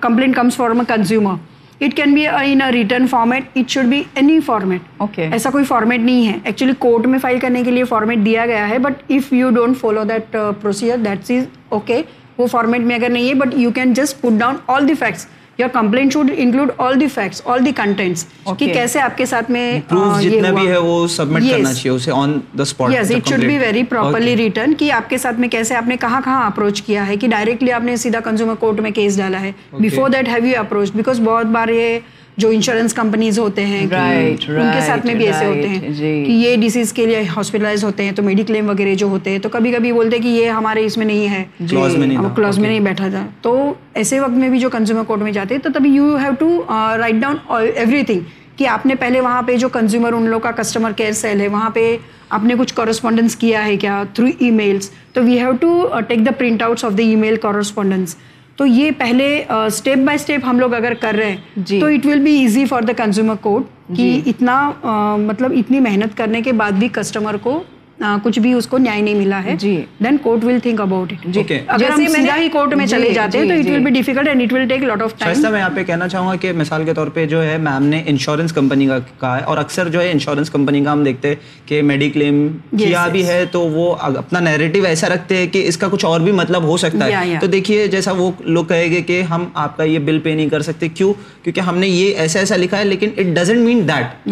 complain comes from a consumer it can be in written format it should be any format okay ایسا کوئی فارمیٹ نہیں ہے ایکچولی کورٹ میں فائل کرنے کے لیے فارمیٹ دیا گیا ہے but if you don't follow that procedure that's is okay وہ فارمیٹ میں اگر نہیں ہے but you can just put down all the facts your complaint should include all the facts all the contents کہ کیسے آپ کے ساتھ میں جتنا بھی ہے وہ سبمٹ کرنا چاہیے اسے on the yes it should be very properly written کہ آپ کے ساتھ میں کیسے آپ نے کہاں کہاں اپروچ کیا ہے کہ ڈائریکٹلی آپ نے سیدھا کنزیومر کورٹ میں کیس ڈالا ہے before that have you approach because بہت بار یہ جو انشورنس کمپنیز ہوتے ہیں ان کے ساتھ میں بھی ایسے ہوتے ہیں جی. کہ یہ ڈیسیز کے لیے ہاسپٹلائز ہوتے ہیں تو میڈیکلیم وغیرہ جو ہوتے ہیں تو کبھی کبھی بولتے ہیں کہ یہ ہمارے اس میں نہیں ہے۔ جی. کلوز میں نہیں بیٹھا تھا۔ تو ایسے وقت میں بھی جو کنزیومر کورٹ میں جاتے ہیں تو تبھی you have to write down everything کہ آپ نے پہلے وہاں پہ جو کنزیومر ان لوگ کا کسٹمر کیئر سیل ہے وہاں پہ آپ نے کچھ کورسپونڈنس کیا ہے کیا تھرو ای میلس تو we have to take the printouts of the email correspondence تو یہ پہلے اسٹیپ بائی اسٹیپ ہم لوگ اگر کر رہے ہیں جی۔ تو it will be easy for the consumer court کہ اتنا مطلب اتنی محنت کرنے کے بعد بھی کسٹمر کو کچھ بھی اس کو نیا نہیں ملا ہے۔ جی۔ Then court will think about it اگر ہم سیدھا ہی کورٹ میں چلے جاتے ہیں تو it will be difficult and it will take lot of time میں یہاں پہ کہنا چاہوں گا کہ مثال کے طور پہ جو ہے میم نے انشورنس کمپنی کا کہا ہے اور اکثر جو ہے انشورنس کمپنی کا ہم دیکھتے ہیں کہ میڈیکلیم کیا بھی ہے تو وہ اپنا نیریٹو ایسا رکھتے ہیں کہ اس کا کچھ اور بھی مطلب ہو سکتا ہے۔ تو دیکھیے جیسا وہ لوگ کہے گے کہ ہم آپ کا یہ بل پے نہیں کر سکتے۔ کیوں؟ کیونکہ ہم نے یہ ایسا ایسا لکھا ہے لیکن اٹ ڈزنٹ مین دیٹ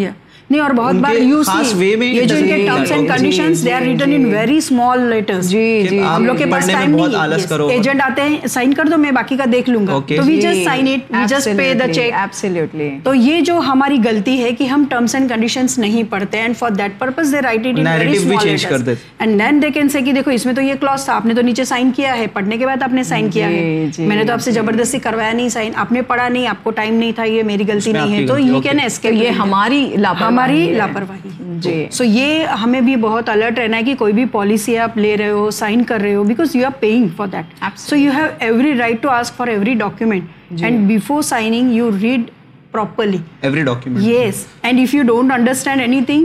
نہیں اور بہت بار یوز یہ جو ان کے terms and conditions they written in very letters جی جی ہم لوگ کے پاس ٹائم نہیں ایجنٹ آتے ہیں سائن کر دو میں باقی کا دیکھ لوں گا۔ تو we just sign it we just pay cheque تو یہ جو ہماری غلطی ہے کہ ہم ٹرمز اینڈ کنڈیشنز نہیں پڑھتے and for that purpose they write it in very letters and then they can say کہ دیکھو اس میں تو یہ کلاس تھا آپ نے تو نیچے سائن کیا ہے پڑھنے کے بعد آپ نے سائن کیا ہے۔ میں نے تو آپ سے زبردستی کروایا نہیں سائن آپ نے پڑھا نہیں آپ کو ٹائم نہیں تھا یہ میری غلطی نہیں ہے۔ تو یو کین ایسکیپ یہ ہماری لاپرواہی۔ ہماری لاپرواہی جی۔ سو یہ ہمیں بھی بہت الرٹ رہنا ہے کہ کوئی بھی پالیسی آپ لے رہے ہو سائن کر رہے ہو because you are paying for that so you have every right to ask for every document and before signing you read properly every document yes and if you don't understand anything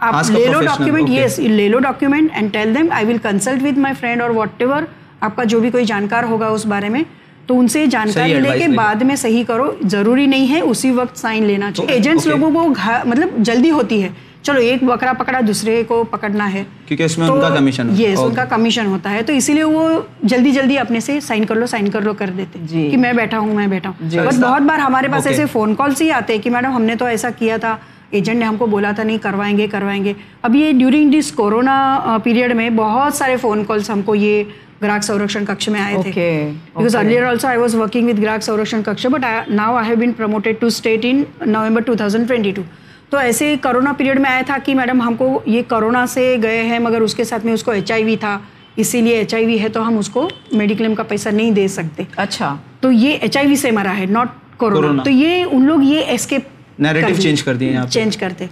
آپ لے لو ڈاکیومنٹ یس لے لو document and tell them I will consult with my friend اور واٹ ایور آپ کا جو بھی کوئی جانکار ہوگا اس بارے میں تو ان سے جانکاری لے کے بعد میں صحیح کرو ضروری نہیں ہے اسی وقت سائن لینا چاہیے۔ ایجنٹس. لوگوں کو مطلب جلدی ہوتی ہے۔ چلو ایک بکرا پکڑا دوسرے کو پکڑنا ہے۔ کیونکہ اس میں ان کا کمیشن یس ان کا کمیشن ہوتا ہے۔ تو اسی لیے وہ جلدی جلدی اپنے سے سائن کر لو سائن کر لو کر دیتے جی۔ کہ میں بیٹھا ہوں میں بیٹھا ہوں۔ بٹ بہت بار ہمارے پاس ایسے فون کالس ہی آتے ہیں کہ میڈم ہم نے تو ایسا کیا تھا۔ ایجنٹ نے ہم کو بولا تھا نہیں کروائیں گے کروائیں گے۔ اب یہ ڈیورنگ دس کورونا پیریڈ میں بہت سارے فون کالس ہم کو یہ گراہک سرکشن ککش میں آئے تھے because earlier also I was working with Grahak Suraksha ککش but now I have been promoted to state in November two thousand twenty two تو ایسے کرونا پیریڈ میں آیا تھا کہ میڈم ہم کو یہ کرونا سے گئے ہیں مگر اس کے ساتھ میں اس کو ایچ آئی وی تھا اسی لیے ایچ آئی وی ہے تو ہم اس کو میڈیکلیم کا پیسہ نہیں دے سکتے اچھا تو یہ ایچ آئی وی سے مرا ہے ناٹ کورونا تو یہ ان لوگ یہ پہ چینج کرتے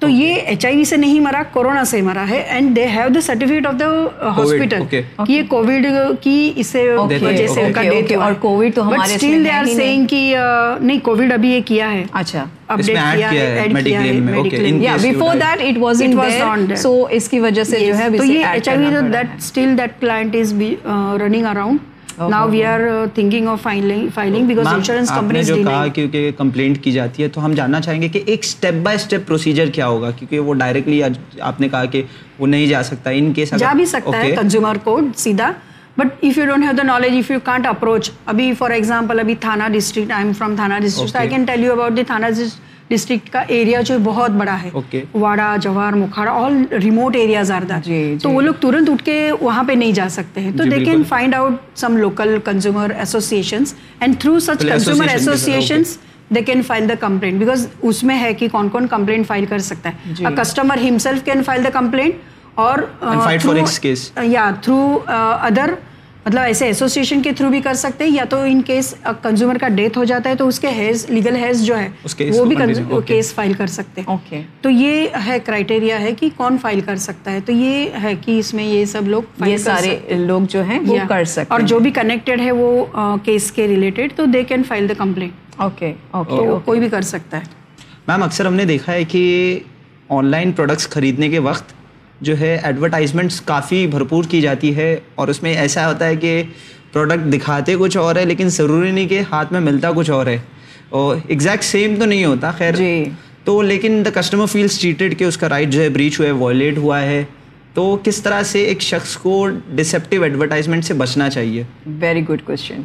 تو یہ ایچ آئی وی سے نہیں مرا کورونا سے مرا ہے and they have the certificate of the hospital. کہ یہ کووڈ کی اس سے وجہ سے ان کا ڈیتھ. اور COVID تو ہمارے اسٹل دے آر ہی نہیں۔ سیئنگ کہ نہیں کووڈ ابھی یہ کیا ہے. اچھا. اپڈیٹ کیا ہے ایڈ کیا ہے یا before. That it was there. So اس کی وجہ سے جو ہے تو یہ H I V that still that client is running around now we are thinking of filing because insurance companies جو کہا کیونکہ کمپلینٹ کی جاتی ہے تو ہم جاننا چاہیں گے کہ ایک اسٹیپ بائی اسٹیپ پروسیجر کیا ہوگا کیونکہ وہ ڈائریکٹلی آپ نے کہا کہ وہ نہیں جا سکتا ان کیس جا بھی سکتا ہے کنزیومر کوڈ سیدھا but if you don't have the knowledge if you can't approach ابھی فار ایگزامپل ابھی Thane district I am from Thane district I can tell you about the Thane district کا ایریا جو بہت بڑا ہے. Wada Jawhar Mokhada all remote areas are that تو وہ لوگ ترنت اٹھ کے وہاں پہ نہیں جا سکتے ہیں۔ تو they can find out some local consumer associations and through such consumer associations they can file the complaint because اس میں ہے کہ کون کون کمپلینٹ فائل کر سکتا ہے customer himself can file the complaint or. یا تھرو ادر مطلب ایسے ایسوسیشن کے تھرو بھی کر سکتے ہیں یا تو ان کیس کنزیومر کا ڈیتھ ہو جاتا ہے تو اس کے ہیز لیگل ہیز جو ہے وہ بھی. کیس فائل کر سکتے ہیں۔ تو یہ ہے کرائٹیریا ہے کہ کون فائل کر سکتا ہے۔ تو یہ ہے کہ اس میں یہ سب لوگ یہ سارے لوگ جو ہیں وہ. کر سکتے اور جو بھی کنیکٹڈ ہے وہ کیس کے ریلیٹڈ تو they can file the complaint okay okay کوئی بھی کر سکتا ہے۔ میم اکثر ہم نے دیکھا ہے کہ آن لائن پروڈکٹس خریدنے کے وقت جو ہے ایڈورٹائزمنٹس کافی بھرپور کی جاتی ہے اور اس میں ایسا ہوتا ہے کہ پروڈکٹ دکھاتے کچھ اور ہے لیکن ضروری نہیں کہ ہاتھ میں ملتا کچھ اور ہے۔ اور ایگزیکٹ سیم تو نہیں ہوتا خیر۔ جی۔ تو لیکن دا کسٹمر فیلس چیٹڈ کہ اس کا رائٹ جو ہے بریچ ہوا ہے وائلیٹ ہوا ہے۔ تو کس طرح سے ایک شخص کو ڈسپٹیو ایڈورٹائزمنٹ سے بچنا چاہیے؟ Very good question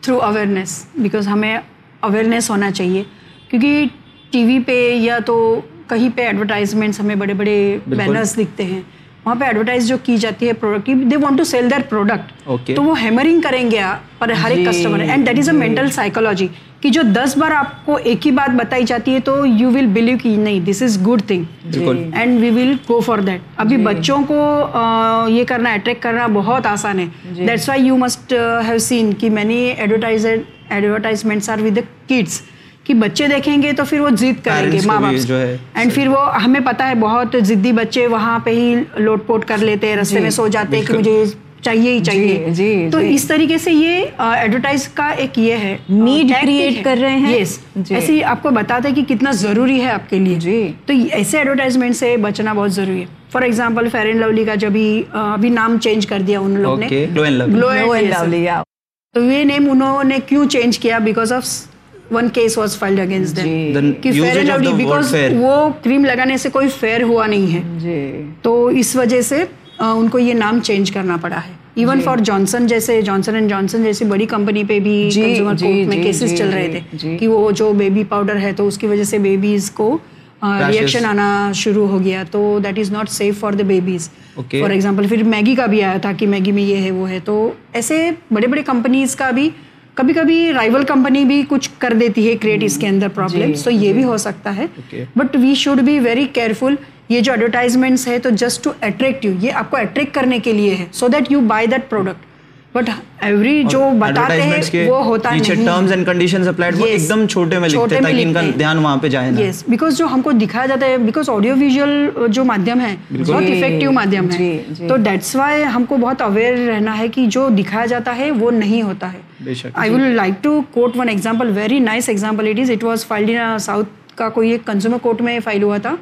through awareness because ہمیں اویئرنیس ہونا چاہیے۔ کیونکہ ٹی وی پہ یا تو کہیں پہ ایڈورٹائزمنٹس ہمیں بڑے بڑے بینرس دکھتے ہیں۔ وہاں پہ ایڈورٹائز جو کی جاتی ہے پروڈکٹ کی they want to sell their product. تو وہ ہیمرنگ کریں گے پر ہر ایک customer and that is a mental psychology کہ جو دس بار آپ کو ایک ہی بات بتائی جاتی ہے تو یو ول بلیو کہ نہیں this is good thing and we will go for that ابھی بچوں کو یہ کرنا اٹریکٹ کرنا بہت آسان ہے۔ That's why you must have seen کہ many advertise advertisements are with the kids کہ بچے دیکھیں گے تو پھر وہ ضد کریں گے ماں باپ اینڈ پھر وہ ہمیں پتا ہے بہت ضدی بچے وہاں پہ ہی لوٹ پوٹ کر لیتے ہیں رستے میں سو جاتے ہیں کہ مجھے چاہیے ہی چاہیے۔ جی، تو اس طریقے سے یہ ایڈورٹائز کا ایک یہ ہے Need create کر رہے ہیں۔ یس جی۔ ایسے ہی آپ کو بتاتا ہے کہ کتنا ضروری ہے آپ کے لیے۔ جی۔ تو ایسے ایڈورٹائزمنٹ سے بچنا بہت ضروری ہے۔ For example fair and lovely کا جب ابھی نام چینج کر دیا ان لوگ نے۔ Glow and. تو یہ نیم انہوں نے کیوں چینج کیا؟ Because of one case was filed against The کہ فیئر اینڈ بیکاز fair. وہ کریم لگانے سے کوئی فیئر ہوا نہیں ہے۔ جی۔ تو اس وجہ سے ان کو یہ نام چینج کرنا پڑا ہے۔ ایون فار جانسن جیسے جانسن اینڈ جانسن جیسی بڑی کمپنی پہ بھی کنزیومر جی، کورٹ میں جی، کیسز جی، چل رہے تھے۔ کہ وہ جو بیبی پاؤڈر ہے تو اس کی وجہ سے بیبیز کو ریئیکشن آنا شروع ہو گیا۔ تو that is not safe for the babies. For example پھر میگی کا بھی آیا تھا کہ میگی میں یہ ہے وہ ہے۔ تو ایسے بڑے بڑے کمپنیز کا بھی کبھی کبھی رائول کمپنی بھی کچھ کر دیتی ہے کریٹ اس کے اندر پرابلم تو یہ بھی ہو سکتا ہے. But we should be very careful یہ جو ایڈورٹائزمنٹس ہے تو جسٹ ٹو اٹریکٹ یو یہ آپ کو اٹریکٹ کرنے کے لیے ہے so that you buy that product but every جو بتاتے ہیں وہ ہوتا نہیں ٹرمز اینڈ کنڈیشنز اپلائیڈ وہ ایک دم چھوٹے میں لکھتے ہیں تاکہ ان کا دھیان وہاں پہ جائے نا۔ یس بیکاز جو ہم کو دکھایا جاتا ہے بیکاز آڈیو ویژول جو مادھیم ہے بہت جی، افیکٹو مادھیم ہے۔ جی، جی۔ تو دیٹس وائی ہم کو بہت اویئر رہنا ہے کہ جو دکھایا جاتا ہے وہ نہیں ہوتا ہے۔ I will like to quote one example very nice example it is it was filed in south کا کوئی ایک کنزیومر کورٹ میں فائل ہوا تھا۔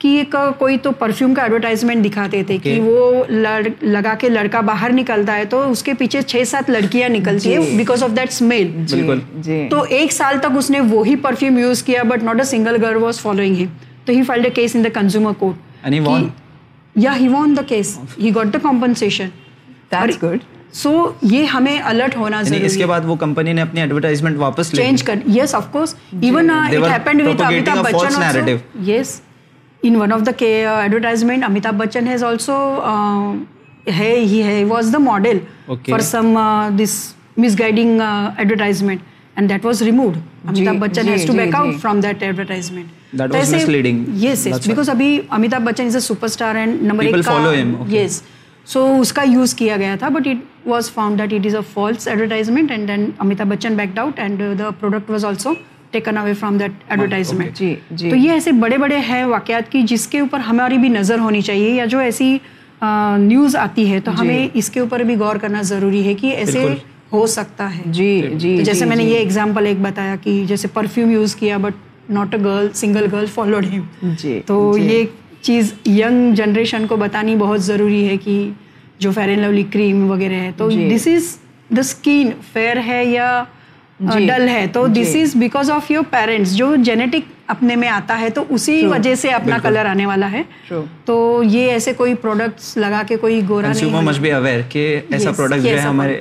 کہ کوئی تو پرفیوم کا ایڈورٹائزمنٹ دکھاتے تھے کہ وہ لگا کے لڑکا باہر نکلتا ہے تو اس کے پیچھے چھ سات لڑکیاں نکلتی ہیں بیکاز آف دیٹ اسمیل تو ایک سال تک اس نے وہی پرفیوم یوز کیا but not a single girl was following ہم تو he filed a case in the consumer code یا he won the case he got the compensation so یہ ہمیں الرٹ ہونا ضروری اس کے بعد وہ کمپنی نے اپنی ایڈورٹائزمنٹ واپس چینج کر yes of course even it happened with Amitabh Bachchan yes in one of the advertisement Amitabh Bachchan has also was the model for some this misguiding advertisement and that was removed Amitabh Bachchan has to back out from that advertisement yes ابھی امیتابھ بچن اسٹار یوز کیا گیا تھا but was found that it false advertisement and then Bachchan backed out and the product was also taken away from that advertisement جی جی۔ تو یہ ایسے بڑے بڑے ہیں واقعات کی جس کے اوپر ہماری بھی نظر ہونی چاہیے یا جو ایسی نیوز آتی ہے تو جی۔ ہمیں اس کے اوپر بھی غور کرنا ضروری ہے کہ ایسے ہو سکتا ہے۔ جی جی۔, جی، جیسے جی، میں نے یہ ایگزامپل ایک بتایا کہ جیسے پرفیوم یوز کیا but not a girl single girl followed him جی تو یہ چیز ینگ جنریشن کو بتانی بہت ضروری ہے کہ جو فیئر اینڈ لولی کریم وغیرہ ہے تو this is the skin fair ہے یا جی۔ ڈل ہے۔ تو this is because of your parents جو جینیٹک اپنے میں آتا ہے تو اسی وجہ سے اپنا کلر آنے والا ہے۔ تو یہ ایسے کوئی پروڈکٹس لگا کے کوئی گورا نہیں بی اویئر کہ ایسا پروڈکٹ جو ہے ہمارے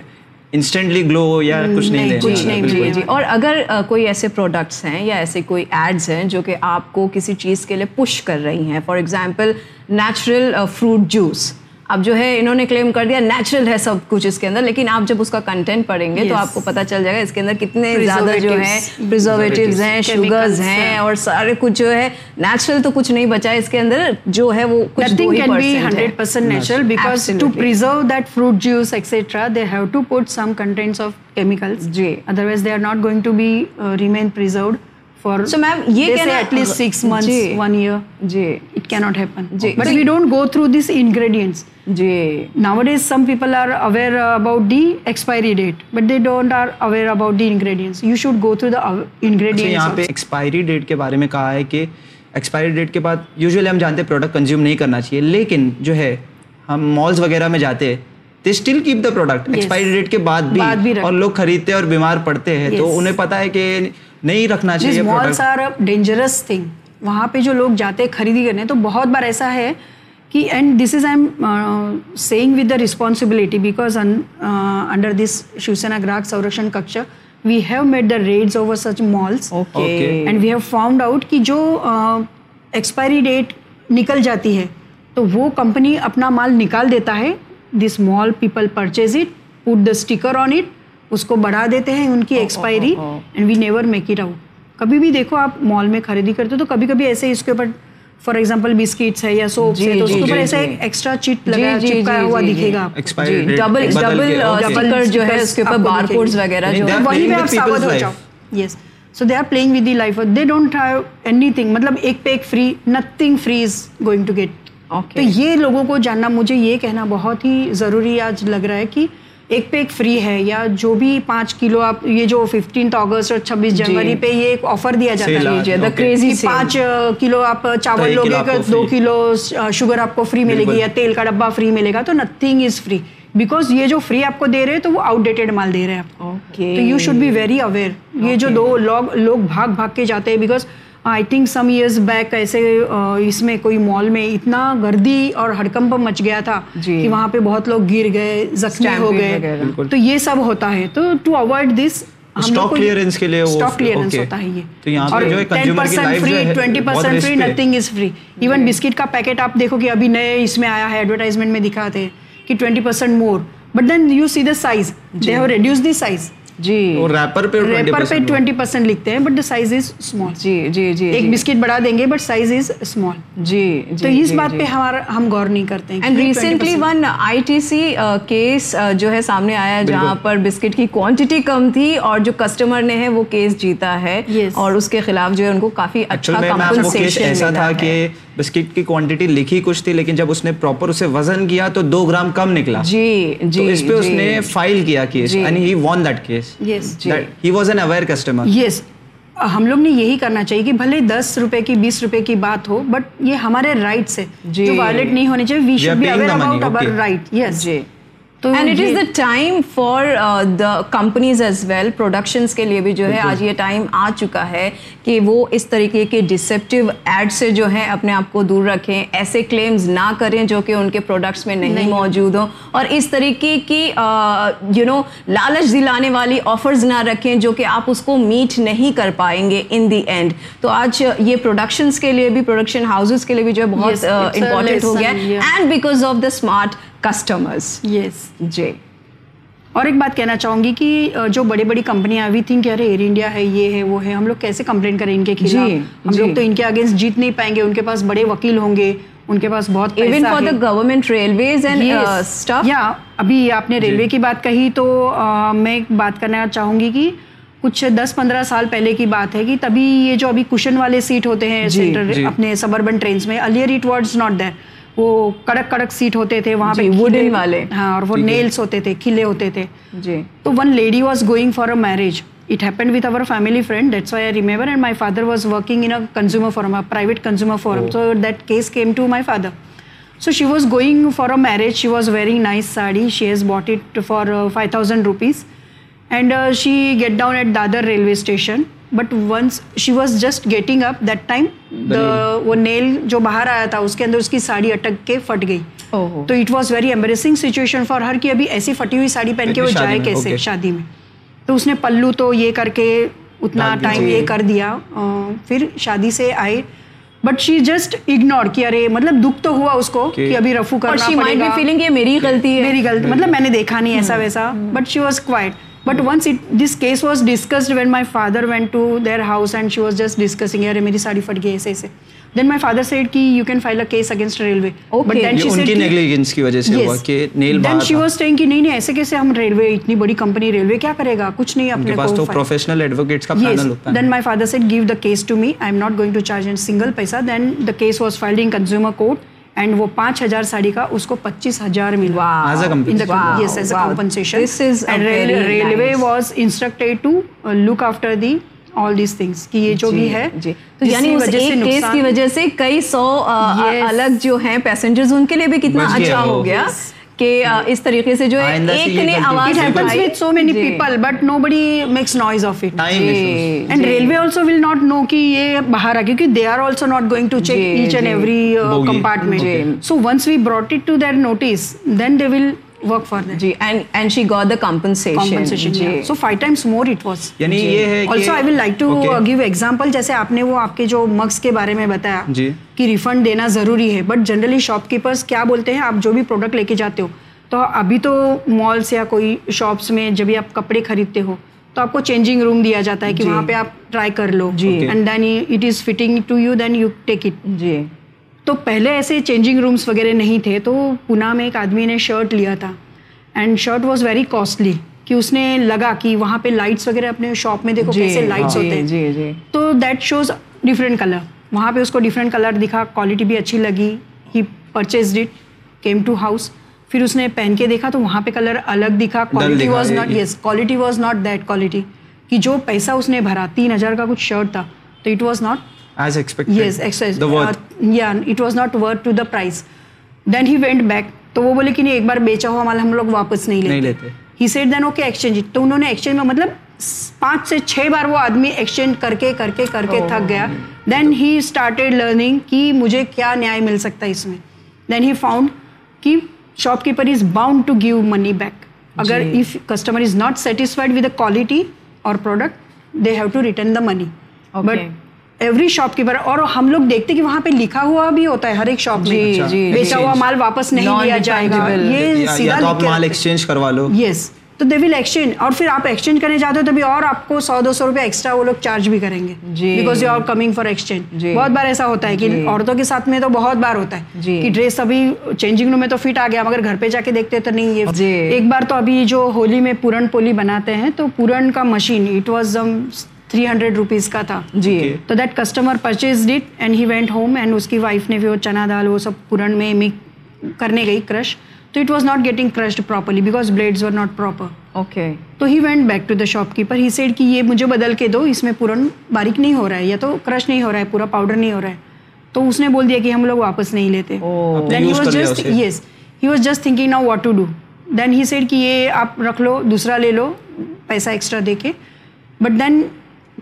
انسٹنٹلی گلو یا mm, کچھ نہیں کچھ نہیں جی اور اگر کوئی ایسے پروڈکٹس ہیں یا ایسے کوئی ایڈز ہیں جو کہ آپ کو کسی چیز کے لیے پش کر رہی ہیں۔ For example natural fruit juice اب جو ہے انہوں نے کلیم کر دیا نیچرل ہے سب کچھ اس کے اندر لیکن آپ جب اس کا کنٹینٹ پڑھیں گے تو آپ کو پتا چل جائے گا اس کے اندر کتنے زیادہ جو ہے پرزرویٹیوز ہیں شوگرز ہیں اور سارے کچھ جو ہے نیچرل تو کچھ نہیں بچا اس کے اندر جو ہے وہ کچھ hundred natural because to preserve that fruit juice etcetera they have to some contents of G. Otherwise they are not going to be remain preserved for so ma'am یہ at least six one year G it کی not happen G but we don't go through this ingredients G now days some people are aware about the expiry date but they don't are aware about the ingredients you should go through the ingredients یہاں پہ ایکسپائری ڈیٹ کے بارے میں کہا ہے کہ ایکسپائری ڈیٹ کے بعد ہم جانتے ہیں پروڈکٹ کنزیوم نہیں کرنا چاہیے لیکن جو ہے ہم مالز وغیرہ میں جاتے ہیں they still keep the product expiry date کے بعد بھی اور لوگ خریدتے اور بیمار پڑتے ہیں تو انہیں پتا ہے کہ نہیں رکھنا چاہیے مالس آر ڈینجرس تھنگ وہاں پہ جو لوگ جاتے ہیں خریدی کرنے تو بہت بار ایسا ہے کہ and this is I am seeing with the responsibility because under this Shiv Sena گراہک سورکشن کچھ we have made the raids over such malls and we have found out کہ جو ایکسپائری ڈیٹ نکل جاتی ہے تو وہ کمپنی اپنا مال نکال دیتا ہے this mall people purchase it put the sticker on it اس کو بڑھا دیتے ہیں ان کی expiry and we never make it out کبھی بھی دیکھو آپ مال میں خریدی کرتے ہو تو کبھی کبھی ایسے اس کے اوپر فار ایگزامپل بسکٹس ہے یا سوپس جی، ہے تو اس جی، کے اوپر جی، ایسا ایک ایکسٹرا چٹ لگا چپکا ہوا دکھے گا۔ ڈبل ڈبل ڈبل جو ہے اس کے اوپر بار کوڈز وغیرہ جو ہے۔ وہیں پہ آپ ثابت ہو جاؤ yes so they are playing with the life they don't have any thing مطلب ایک pack free nothing free is going to get تو یہ لوگوں کو جاننا مجھے یہ کہنا بہت ہی ضروری آج لگ رہا ہے کہ ایک پہ ایک فری ہے یا جو بھی پانچ کلو آپ یہ جو ففٹینتھ اگست اور چھبیس جنوری پہ یہ ایک آفر دیا جاتا ہے۔ پانچ uh, کلو آپ uh, چاول لوگ گے دو کلو uh, شوگر آپ کو فری ملے گی یا تیل کا ڈبہ فری ملے گا تو نتھنگ از فری بیکاز یہ جو فری آپ کو دے رہے تو وہ آؤٹ ڈیٹیڈ مال دے رہے ہیں آپ کو۔ تو you should be very aware یہ جو دو لوگ بھاگ بھاگ کے جاتے ہیں because I think some years back ایسے اس میں کوئی مال میں اتنا گردی اور ہڑکمپ مچ گیا تھا کہ وہاں پہ بہت لوگ گر گئے زخمی ہو گئے۔ تو یہ سب ہوتا ہے۔ تو ٹو اوائڈ دس بسکٹ کا پیکٹ آپ دیکھو کہ ابھی نئے اس میں آیا ہے ایڈورٹائزمنٹ میں دکھاتے کہ twenty percent more but then you see the size they have reduce the size جی۔ لکھتے ہیں but the size is small جی جی جی ایک جی۔ بسکٹ بڑھا دیں گے بٹ سائز از اسمال جی تو اس جی، بات پہ ہمارا ہم غور نہیں کرتے and recently one I T C case جو ہے سامنے آیا جہاں پر بسکٹ کی کوانٹٹی کم تھی اور جو کسٹمر نے ہے وہ کیس جیتا ہے۔ اور اس کے خلاف جو ہے ان کو کافی اچھا ایسا تھا کہ بسکٹ کی کوانٹٹی لکھی کچھ تھی لیکن جب اس نے پراپر اسے وزن کیا تو دو گرام کم نکلا۔ جی جی اس پہ اس نے فائل کیا case and he won that case yes he was an aware customer yes ہم لوگ نے یہی کرنا چاہیے کہ بھلے دس روپے کی بیس روپے کی بات ہو بٹ یہ ہمارے رائٹس ہے۔ جو وائلٹ نہیں ہونے چاہیے we should be aware about our right yes G. And it is the time for the companies as well productions کے لیے بھی جو ہے آج یہ ٹائم آ چکا ہے کہ وہ اس طریقے کے ڈسپٹیو ایڈ سے جو ہے اپنے آپ کو دور رکھیں ایسے کلیمز نہ کریں جو کہ ان کے پروڈکٹس میں نہیں موجود ہوں۔ اور اس طریقے کی یو نو لالچ دلانے والی آفرز نہ رکھیں جو کہ آپ اس کو میٹ نہیں کر پائیں گے ان دی اینڈ تو آج یہ پروڈکشنس کے لیے بھی پروڈکشن ہاؤسز کے لیے بھی جو ہے بہت امپورٹنٹ ہو گیا and because of the smart customers yes جی. اور ایک بات کہنا چاہوں گی کہ جو بڑی بڑی کمپنیاں ابھی تھنک ارے ایئر انڈیا ہے یہ ہے وہ ہے ہم لوگ کیسے کمپلین کریں ان کے خلاف؟ ہم لوگ تو ان کے اگینسٹ جیت نہیں پائیں گے ان کے پاس بڑے وکیل ہوں گے ان کے پاس بہت even for the government railways and یا ابھی آپ نے ریلوے کی بات کہی تو میں بات کرنا چاہوں گی کہ کچھ دس پندرہ سال پہلے کی بات ہے کہ تبھی یہ جو ابھی کشن والے سیٹ ہوتے ہیں سینٹر اپنے سبربن ٹرینس میں earlier it was not there وہ کڑک کڑک سیٹ ہوتے تھے وہاں پہ ووڈن والے۔ ہاں اور وہ نیلس ہوتے تھے کھلے ہوتے تھے۔ جی۔ تو one lady was going for a marriage it happen with our family friend that's why I remember and my father was working in consumer forum private consumer forum so that case came to my father so she was going for a marriage she was wearing nice sari she has bought it for five thousand rupees and she get down at Dadar railway station but once she was just getting up that time وہ نیل جو باہر آیا تھا اس کے اندر اس کی ساڑی اٹک کے پھٹ گئی تو it was very embarrassing situation for her کہ ابھی ایسی پھٹی ہوئی ساڑی پہن کے وہ جائے کیسے شادی میں تو اس نے پلو تو یہ کر کے اتنا ٹائم یہ کر دیا پھر شادی سے آئے بٹ شی جسٹ اگنور کہ ارے مطلب دکھ تو ہوا اس کو کہ ابھی رفو کرنا پڑے گا فیلنگ یہ میری غلطی ہے میری غلطی مطلب میں نے دیکھا نہیں ایسا ویسا but she was quite but once it this case was discussed when my father went to their house and she was just discussing ارے میری ساڑی پھٹ گئی ایسے ایسے دین مائی فادر سیڈ کہ you can file a case against railway but then she said negligence کی وجہ سے ہوا کہ نیل دین شی واز سیئنگ کہ نہیں نہیں ایسے کیسے ہم ریلوے اتنی بڑی کمپنی ریلوے کیا کرے گا کچھ نہیں اپنے پاس تو پروفیشنل ایڈوکیٹس کا پینل ہوتا ہے then my father said give the case to me I am not going to charge an single paisa then the case was filed in consumer court and وہ پانچ ہزار ساڑی کا اس کو پچیس ہزار ملا. Railway was instructed to look after the all these things کہ یہ جو بھی ہے تو یعنی اس ایک کیس کی وجہ سے کئی سو الگ جو ہیں پیسنجرز ان کے لیے بھی کتنا اچھا ہو گیا کہ اس طریقے سے جو ایک نے آواز so many people but no بڑی makes noise of it and railway also will not know کہ یہ باہر آ کیونکہ they are also not going to check each and every compartment so once we brought it to that notice then they will work for G and she got the compensation so five times more it was یعنی یہ ہے also I will like to give example جیسے آپ نے وہ آپ کے جو مگس کے بارے میں بتایا کہ ریفنڈ دینا ضروری ہے. بٹ جنرلی شاپ کیپرس کیا بولتے ہیں؟ آپ جو بھی پروڈکٹ لے کے جاتے ہو تو ابھی تو مالس یا کوئی شاپس میں جب بھی آپ کپڑے خریدتے ہو تو آپ کو چینجنگ روم دیا جاتا ہے کہ وہاں پہ آپ ٹرائی کر لو. And then it is fitting to you then you take it جی. تو پہلے ایسے چینجنگ رومس وغیرہ نہیں تھے تو پونا میں ایک آدمی نے شرٹ لیا تھا۔ And shirt was very costly کہ اس نے لگا کہ وہاں پہ لائٹس وغیرہ اپنے شاپ میں دیکھو کیسے لائٹس ہوتے ہیں۔ تو دیٹ شوز ڈفرینٹ کلر وہاں پہ اس کو ڈفرینٹ کلر دکھا کوالٹی بھی اچھی لگی۔ He purchase it came to house پھر اس نے پہن کے دیکھا تو وہاں پہ کلر الگ دکھا۔ Quality was not yes quality was not that quality کہ جو پیسہ اس نے بھرا تین ہزار کا کچھ شرٹ تھا۔ تو اٹ واز ناٹ یس یا it was not worth to the price then he went back تو وہ بولے کہ نہیں ایک بار بیچا ہوا مال ہم لوگ واپس نہیں لیتے۔ He said then okay exchange تو انہوں نے ایکسچینج میں مطلب پانچ سے چھ بار وہ آدمی ایکسچینج کر کے کر کے کر کے تھک گیا۔ دین ہی اسٹارٹیڈ لرننگ کہ مجھے کیا نیائے مل سکتا ہے اس میں۔ دین ہی فاؤنڈ کہ shopkeeper is bound to give money back اگر if customer is not satisfied with the quality اور product they have to return the money but every shopkeeper اور ہم لوگ دیکھتے کہ وہاں پہ لکھا ہوا بھی ہوتا ہے ہر ایک شاپ میں۔ جی، جی، بیچا ہوا جی، مال واپس نہیں لیا جائے گا۔ یہ سیدھا مال ایکسچینج کروا لو۔ یس تو دے ول ایکسچینج اور پھر آپ ایکسچینج کرنے جاتے ہو تبھی اور آپ کو سو دو سو روپئے ایکسٹرا وہ لوگ چارج بھی کریں گے۔ Because you are coming for exchange بہت بار ایسا ہوتا ہے کہ عورتوں کے ساتھ میں تو بہت بار ہوتا ہے کہ ڈریس ابھی چینجنگ روم میں تو فٹ آ گیا مگر گھر پہ جا کے دیکھتے تو نہیں۔ یہ ایک بار تو ابھی جو ہولی میں پورن پولی بناتے ہیں تو پورن کا machine it was three hundred rupees کا تھا جی تو that customer purchased it and he went home and اس کی وائف نے بھی وہ چنا دال وہ سب پورن میں کرنے گئی کرش تو it was not getting crushed properly because blades are not proper okay تو he went back to the shopkeeper he said کہ یہ مجھے بدل کے دو اس میں پورن باریک نہیں ہو رہا ہے یا تو کرش نہیں ہو رہا ہے پورا پاؤڈر نہیں ہو رہا ہے تو اس نے بول دیا کہ ہم لوگ واپس نہیں لیتے then he was just yes he was just thinking now what to do then he said کہ یہ آپ رکھ لو دوسرا لے لو پیسہ ایکسٹرا دے کے بٹ دین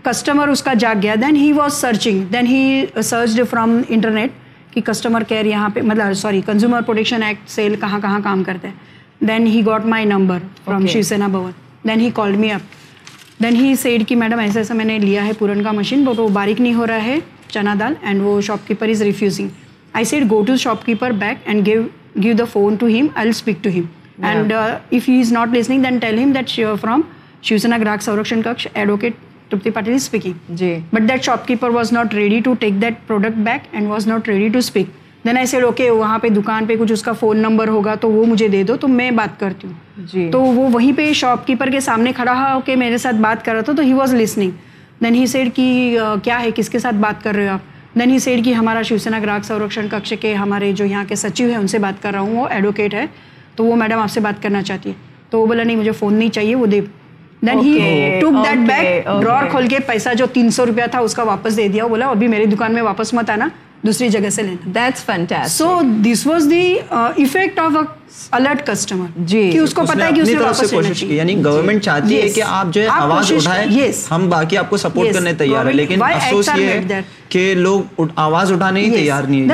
کسٹمر اس کا جاگ گیا then he was searching then he searched from internet کہ کسٹمر کیئر یہاں پہ مطلب sorry consumer protection act cell کہاں کہاں کام کرتے ہیں then he got my number from Shiv Sena Bhavan then he call me up then he said کہ میڈم ایسا ایسا میں نے لیا ہے پورن کا مشین بٹ وہ باریک نہیں ہو رہا ہے چنا دال اینڈ وہ shopkeeper is refusing I said go to shopkeeper back and give give the phone to him I speak to him and if he is not listening then tell him that from Shiv Sena Grahak Sanrakshan کچھ advocate Trupti Patil speaking ji but that shopkeeper was not ready to take that product back and was not ready to speak then I said okay وہاں پہ دکان پہ کچھ اس کا فون نمبر ہوگا تو وہ مجھے دے دو تو میں بات کرتی ہوں جی تو وہ وہیں پہ شاپ کیپر کے سامنے کھڑا ہو کے میرے ساتھ بات کر رہا تھا تو he was listening then he said کہ کیا ہے کس کے ساتھ بات کر رہے ہو آپ دین ہی سیڈ کہ ہمارا شیو سینا گراہک سرکشن ککش کے ہمارے جو یہاں کے سچیو ہیں ان سے بات کر رہا ہوں وہ ایڈوکیٹ ہے تو وہ میڈم آپ سے بات کرنا چاہتی ہے تو وہ بولا نہیں مجھے فون نہیں چاہیے وہ دے دین ہی ٹوک دیٹ بیگ ڈرور کھول کے پیسہ جو تین سو روپیہ تھا اس کا واپس دے دیا بولا ابھی میری دکان میں واپس مت آنا دوسری جگہ سے لینا that's fine so this was the effect of a alert customer جی کہ اس کو پتا ہے کہ واپس یعنی گورنمنٹ چاہتی ہے کہ آپ جو ہے آواز اٹھائیں ہم باقی آپ کو سپورٹ کرنے تیار ہیں لیکن افسوس یہ ہے کہ لوگ آواز اٹھانے ہی تیار نہیں ہیں جی۔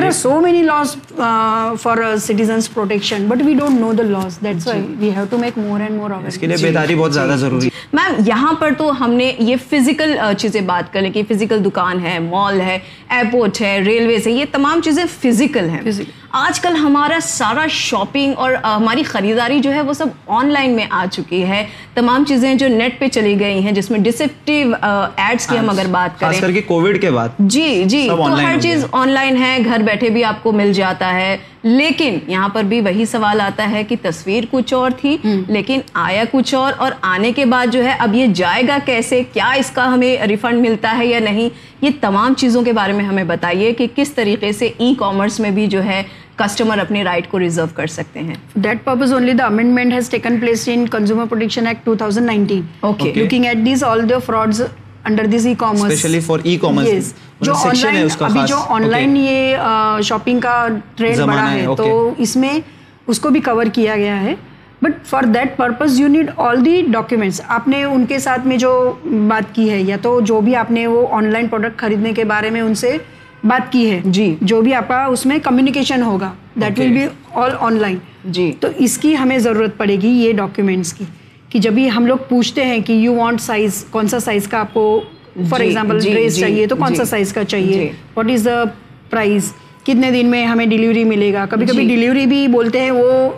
اس کے لیے بیداری بہت زیادہ ضروری ہے۔ میم یہاں پر تو ہم نے یہ فزیکل uh, چیزیں بات کر لیں کہ فزیکل دکان ہے مال ہے ایئرپورٹ ہے ریلویز ہے یہ تمام چیزیں فزیکل ہیں۔ فزیکل آج کل ہمارا سارا شاپنگ اور ہماری خریداری جو ہے وہ سب آن لائن میں آ چکی ہے۔ تمام چیزیں جو نیٹ پہ چلی گئی ہیں جس میں ڈسپٹیو ایڈس کی ہم اگر بات کریں۔ کر کے کووڈ کے بعد۔ جی جی تو ہر چیز آن لائن ہے گھر بیٹھے بھی آپ کو مل جاتا ہے۔ لیکن یہاں پر بھی وہی سوال آتا ہے کہ تصویر کچھ اور تھی لیکن آیا کچھ اور اور آنے کے بعد جو ہے اب یہ جائے گا کیسے؟ کیا اس کا ہمیں ریفنڈ ملتا ہے یا نہیں؟ یہ تمام چیزوں کے بارے میں ہمیں بتائیے کہ کس طریقے سے ای کامرس میں بھی جو ہے کسٹمر اپنے رائٹ کو ریزرو کر سکتے ہیں۔ That purpose only the amendment has taken place in consumer protection act 2019 okay looking at these all the frauds under these e commerce especially for e commerce جو آن لائن ابھی جو آن لائن یہ شاپنگ کا ٹرینڈ بڑا ہے تو اس میں اس کو بھی کور کیا گیا ہے but for that purpose you need all the documents آپ نے ان کے ساتھ میں جو بات کی ہے یا تو جو بھی آپ نے وہ آن لائن پروڈکٹ خریدنے کے بارے میں ان سے بات کی ہے۔ جی۔ جو بھی آپ کا اس میں کمیونیکیشن ہوگا that will be all online جی۔ تو اس کی ہمیں ضرورت پڑے گی یہ ڈاکیومینٹس کی کہ جب بھی ہم لوگ پوچھتے ہیں کہ یو وانٹ سائز کون سا سائز کا آپ کو فار ایگزامپل ڈریس چاہیے تو کون سا جی۔ سائز کا چاہیے؟ واٹ از دا پرائز کتنے دن میں ہمیں ڈلیوری ملے گا؟ کبھی کبھی جی۔ ڈلیوری بھی بولتے ہیں وہ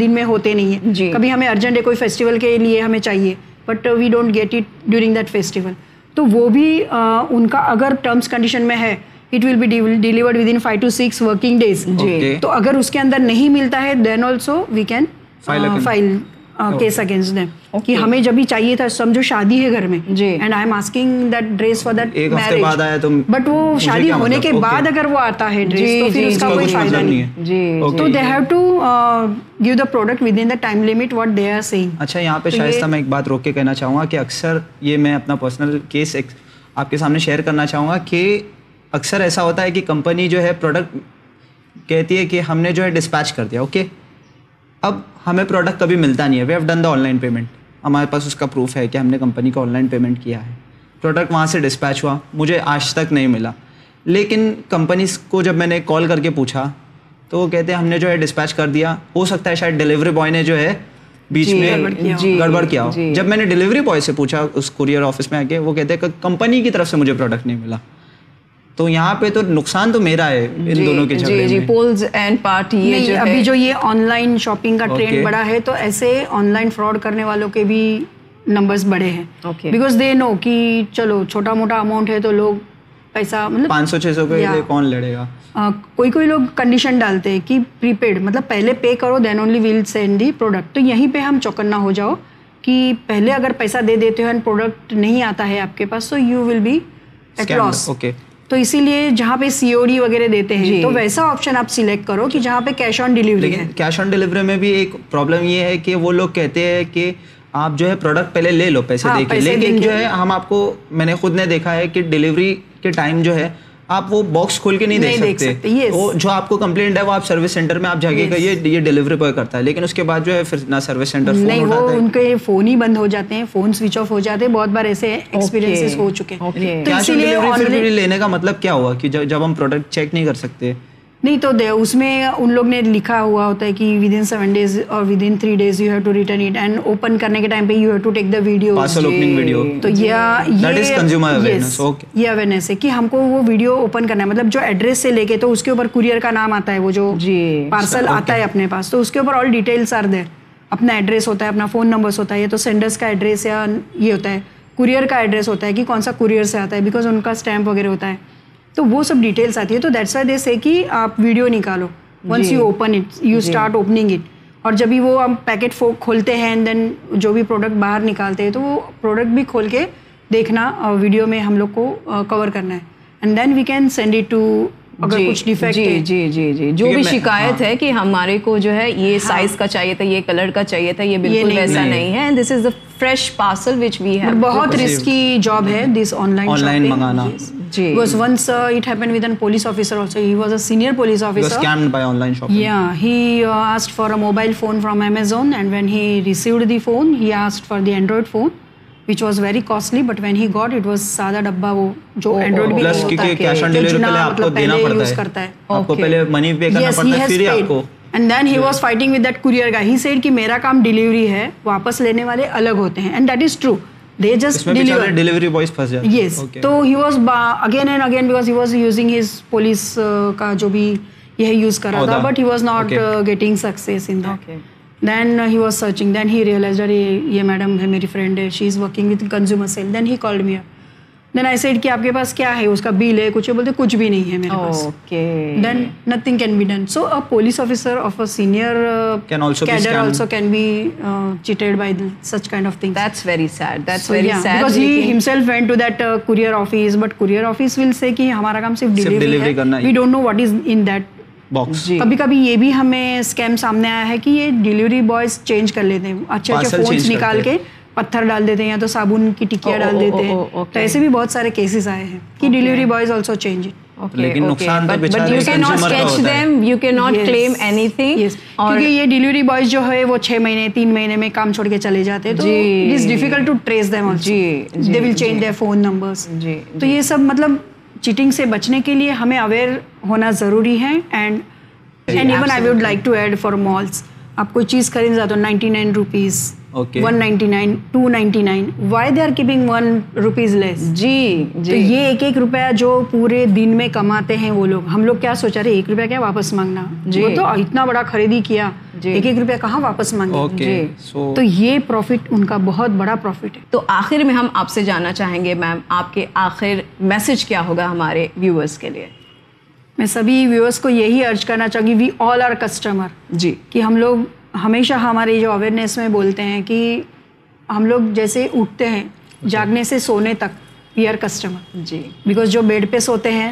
دن میں ہوتے نہیں ہیں۔ جی۔ کبھی ہمیں ارجنٹ ہے کوئی فیسٹیول کے لیے ہمیں چاہیے but we don't get it during that festival تو وہ بھی ان کا اگر ٹرمس کنڈیشن میں ہے it will be delivered within five to six working days تو اگر اس کے اندر نہیں ملتا ہے then also we can file case against them کہ ہمیں جب بھی چاہیے تھا سمجھو شادی ہے گھر میں جی and I am asking that dress for that marriage but وہ شادی ہونے کے بعد اگر وہ آتا ہے ڈریس تو پھر اس کا کوئی فائدہ نہیں جی تو they have to give the product within the time limit what they are seeing اچھا یہاں پہ شائستہ میں ایک بات روک کے کہنا چاہوں گا کہ اکثر یہ میں اپنا پرسنل کیس آپ کے سامنے شیئر کرنا چاہوں گا کہ اکثر ایسا ہوتا ہے کہ کمپنی جو ہے پروڈکٹ کہتی ہے کہ ہم نے جو ہے ڈسپیچ کر دیا اوکے اب ہمیں پروڈکٹ کبھی ملتا نہیں ہے۔ We have done the online payment ہمارے پاس اس کا پروف ہے کہ ہم نے کمپنی کا آن لائن پیمنٹ کیا ہے۔ پروڈکٹ وہاں سے ڈسپیچ ہوا۔ مجھے آج تک نہیں ملا۔ لیکن کمپنیز کو جب میں نے کال کر کے پوچھا تو وہ کہتے ہیں ہم نے جو ہے ڈسپیچ کر دیا۔ ہو سکتا ہے شاید ڈلیوری بوائے نے جو ہے بیچ جی، میں گڑبڑ کیا ہو۔ جی، جی۔ جب میں نے ڈلیوری بوائے سے پوچھا اس کوریئر آفس میں آ کے وہ کہتے ہیں کہ کمپنی کی طرف سے مجھے پروڈکٹ نہیں ملا۔ تو یہاں پہ تو نقصان تو میرا ہے ان دونوں کے جی جھگڑے جی میں پولز اینڈ پارٹی نہیں جو ابھی جو یہ آن لائن شاپنگ کا. ٹرینڈ بڑا ہے تو ایسے آن لائن فراڈ کرنے والوں کے بھی نمبرز بڑے ہیں. بیکاز دے نو کہ چلو چھوٹا موٹا اماؤنٹ ہے تو لوگ پیسہ مطلب پانچ سو چھ سو. لیے کون لڑے گا کوئی کوئی لوگ کنڈیشن ڈالتے ہیں کہ پری پیڈ مطلب پہلے پے کرو then only will send the product تو یہیں پہ ہم چوکنا ہو جاؤ کہ پہلے اگر پیسہ دے دیتے ہو اینڈ پروڈکٹ نہیں آتا ہے آپ کے پاس تو you will be at. Loss Okay. تو اسی لیے جہاں پہ سی او ڈی وغیرہ دیتے جی۔ ہیں تو ویسا آپشن آپ سلیکٹ کرو کہ جہاں پہ کیش آن ڈیلیوری ہے کیش آن ڈلیوری میں بھی ایک پرابلم یہ ہے کہ وہ لوگ کہتے ہیں کہ آپ جو ہے پروڈکٹ پہلے لے لو پیسے ہاں، دے کے لیکن۔ جو ہے ہم آپ کو میں نے خود نے دیکھا ہے کہ ڈلیوری کے ٹائم جو ہے آپ وہ باکس کھول کے نہیں دیکھ سکتے. وہ جو آپ کو کمپلینٹ ہے وہ آپ سروس سینٹر میں آپ جا کے کہیے یہ ڈلیوری بوائے کرتا ہے. لیکن اس کے بعد جو ہے پھر نہ سروس سینٹر نہیں وہ ان کے فون ہی بند ہو جاتے ہیں فون سوئچ آف ہو جاتے ہیں بہت بار ایسے ایکسپیرینسز ہو چکے ہیں. لینے کا مطلب کیا ہوا کہ جب ہم پروڈکٹ چیک نہیں کر سکتے؟ نہیں تو دے اس میں ان لوگ نے لکھا ہوا ہوتا ہے کہ ود ان سیون ڈیز اور within three days you have to return it and open کرنے کے ٹائم پہ you have to take the video تو یا. یہ اویئرنیس ہے کہ ہم کو وہ ویڈیو اوپن کرنا ہے. مطلب جو ایڈریس سے لے کے تو اس کے اوپر کوریئر کا نام آتا ہے وہ جو جی. پارسل آتا ہے اپنے پاس. تو اس کے اوپر آل ڈیٹیلس آر دیر اپنا ایڈریس ہوتا ہے اپنا فون نمبرس ہوتا ہے. یہ تو سینڈرس کا ایڈریس یا یہ ہوتا ہے. کوریئر کا ایڈریس ہوتا ہے کہ کون سا کوریئر سے آتا ہے بیکاز ان کا اسٹیمپ وغیرہ ہوتا ہے. تو وہ سب ڈیٹیلس آتی ہے تو دیٹس وائی دے سے کہ آپ ویڈیو نکالو۔ Once you open it you start opening it اور جب بھی وہ ہم پیکٹ فوک کھولتے ہیں اینڈ دین جو بھی پروڈکٹ باہر نکالتے ہیں تو وہ پروڈکٹ بھی کھول کے دیکھنا ویڈیو میں ہم لوگ کو کور کرنا ہے۔ And then we can send it to اگر جی، کچھ ڈیفیکٹ جی، ہے۔ جی جی جی جو بھی شکایت ہے کہ ہمارے کو جو ہے یہ سائز کا چاہیے تھا یہ کلر کا چاہیے تھا یہ بالکل ویسا نہیں۔ ہے۔ This is the fresh parcel which we have بہت رسکی جاب ہے this online on senior police officer phone from Amazon and when he received the phone he asked for the Android phone which was very costly but when he got it was سادہ ڈبا وہ جو اینڈرائڈ بھی پلس کیونکہ ہے کیش آن چنا پہلے آپ کو مطلب دینا پڑتا یوز ہے کرتا ہے آپ کو پہلے منی پے کرنا پڑتا ہے پھر ہی. آپ کو And then he was fighting with that courier guy. He said کہ میرا کام ڈیلیوری ہے واپس لینے والے الگ ہوتے ہیں and that is true they is just deliver delivery boys پھنس جاتے ہیں یس تو he was again and again because he was using his police کا جو بھی یہ یوز کر رہا تھا. But he was not. Getting success in that then he was searching then he realise ارے یہ میڈم ہے میری فرینڈ ہے she is working with consumer cell then he call me then I said کہ آپ کے پاس کیا ہے اس کا بل ہے کچھ بولتے کچھ بھی نہیں ہے میرے پاس then nothing can be done so a police officer of a senior cadre also can be cheated by such kind of thing that's very sad that's very sad because he himself went to that courier office but courier office will say کہ ہمارا کام صرف ڈیلیوری کرنا ہے we don't know what is in that box کبھی کبھی یہ بھی ہمیں اسکیم سامنے آیا ہے کہ یہ ڈیلیوری بوائز چینج کر لیتے ہیں۔ اچھے اچھے فونس نکال کے پتھر ڈال دیتے ہیں یا تو صابن کی ٹکیاں ڈال دیتے ہیں. تو ایسے بھی بہت سارے کیسز آئے ہیں کہ ڈیلیوری بوائز آلسو چینج یہ ڈیلیوری بوائز جو ہے وہ چھ مہینے تین مہینے میں کام چھوڑ کے چلے جاتے ہیں۔ تو جی. جی، جی تو یہ سب مطلب چیٹنگ سے بچنے کے لیے ہمیں اویئر ہونا ضروری ہے and and even I would like to add for malls آپ کوئی چیز خرید جاتے ہو ninety nine rupees Okay. One ninety nine to ninety nine why they are keeping one rupees less جی تو جی یہ ایک ایک روپیہ جو پورے دن میں کماتے ہیں وہ لوگ ہم لوگ کیا سوچا رہے ایک روپیہ کیا واپس مانگنا جی. وہ تو اتنا بڑا خریدی کیا جی. ایک ایک روپیہ کہاں واپس مانگے جی. تو یہ پروفٹ ان کا بہت بڑا پروفٹ ہے تو آخر میں ہم آپ سے جاننا چاہیں گے میم آپ کے آخر میسج کیا ہوگا ہمارے ویورس کے لیے میں سبھی ویورس کو یہی ارج کرنا چاہوں گی وی آل آر کسٹمر جی۔ کہ ہم لوگ ہمیشہ ہمارے جو اویئرنیس میں بولتے ہیں کہ ہم لوگ جیسے اٹھتے ہیں جاگنے سے سونے تک وی آر کسٹمر جی۔ بیکاز جو بیڈ پہ سوتے ہیں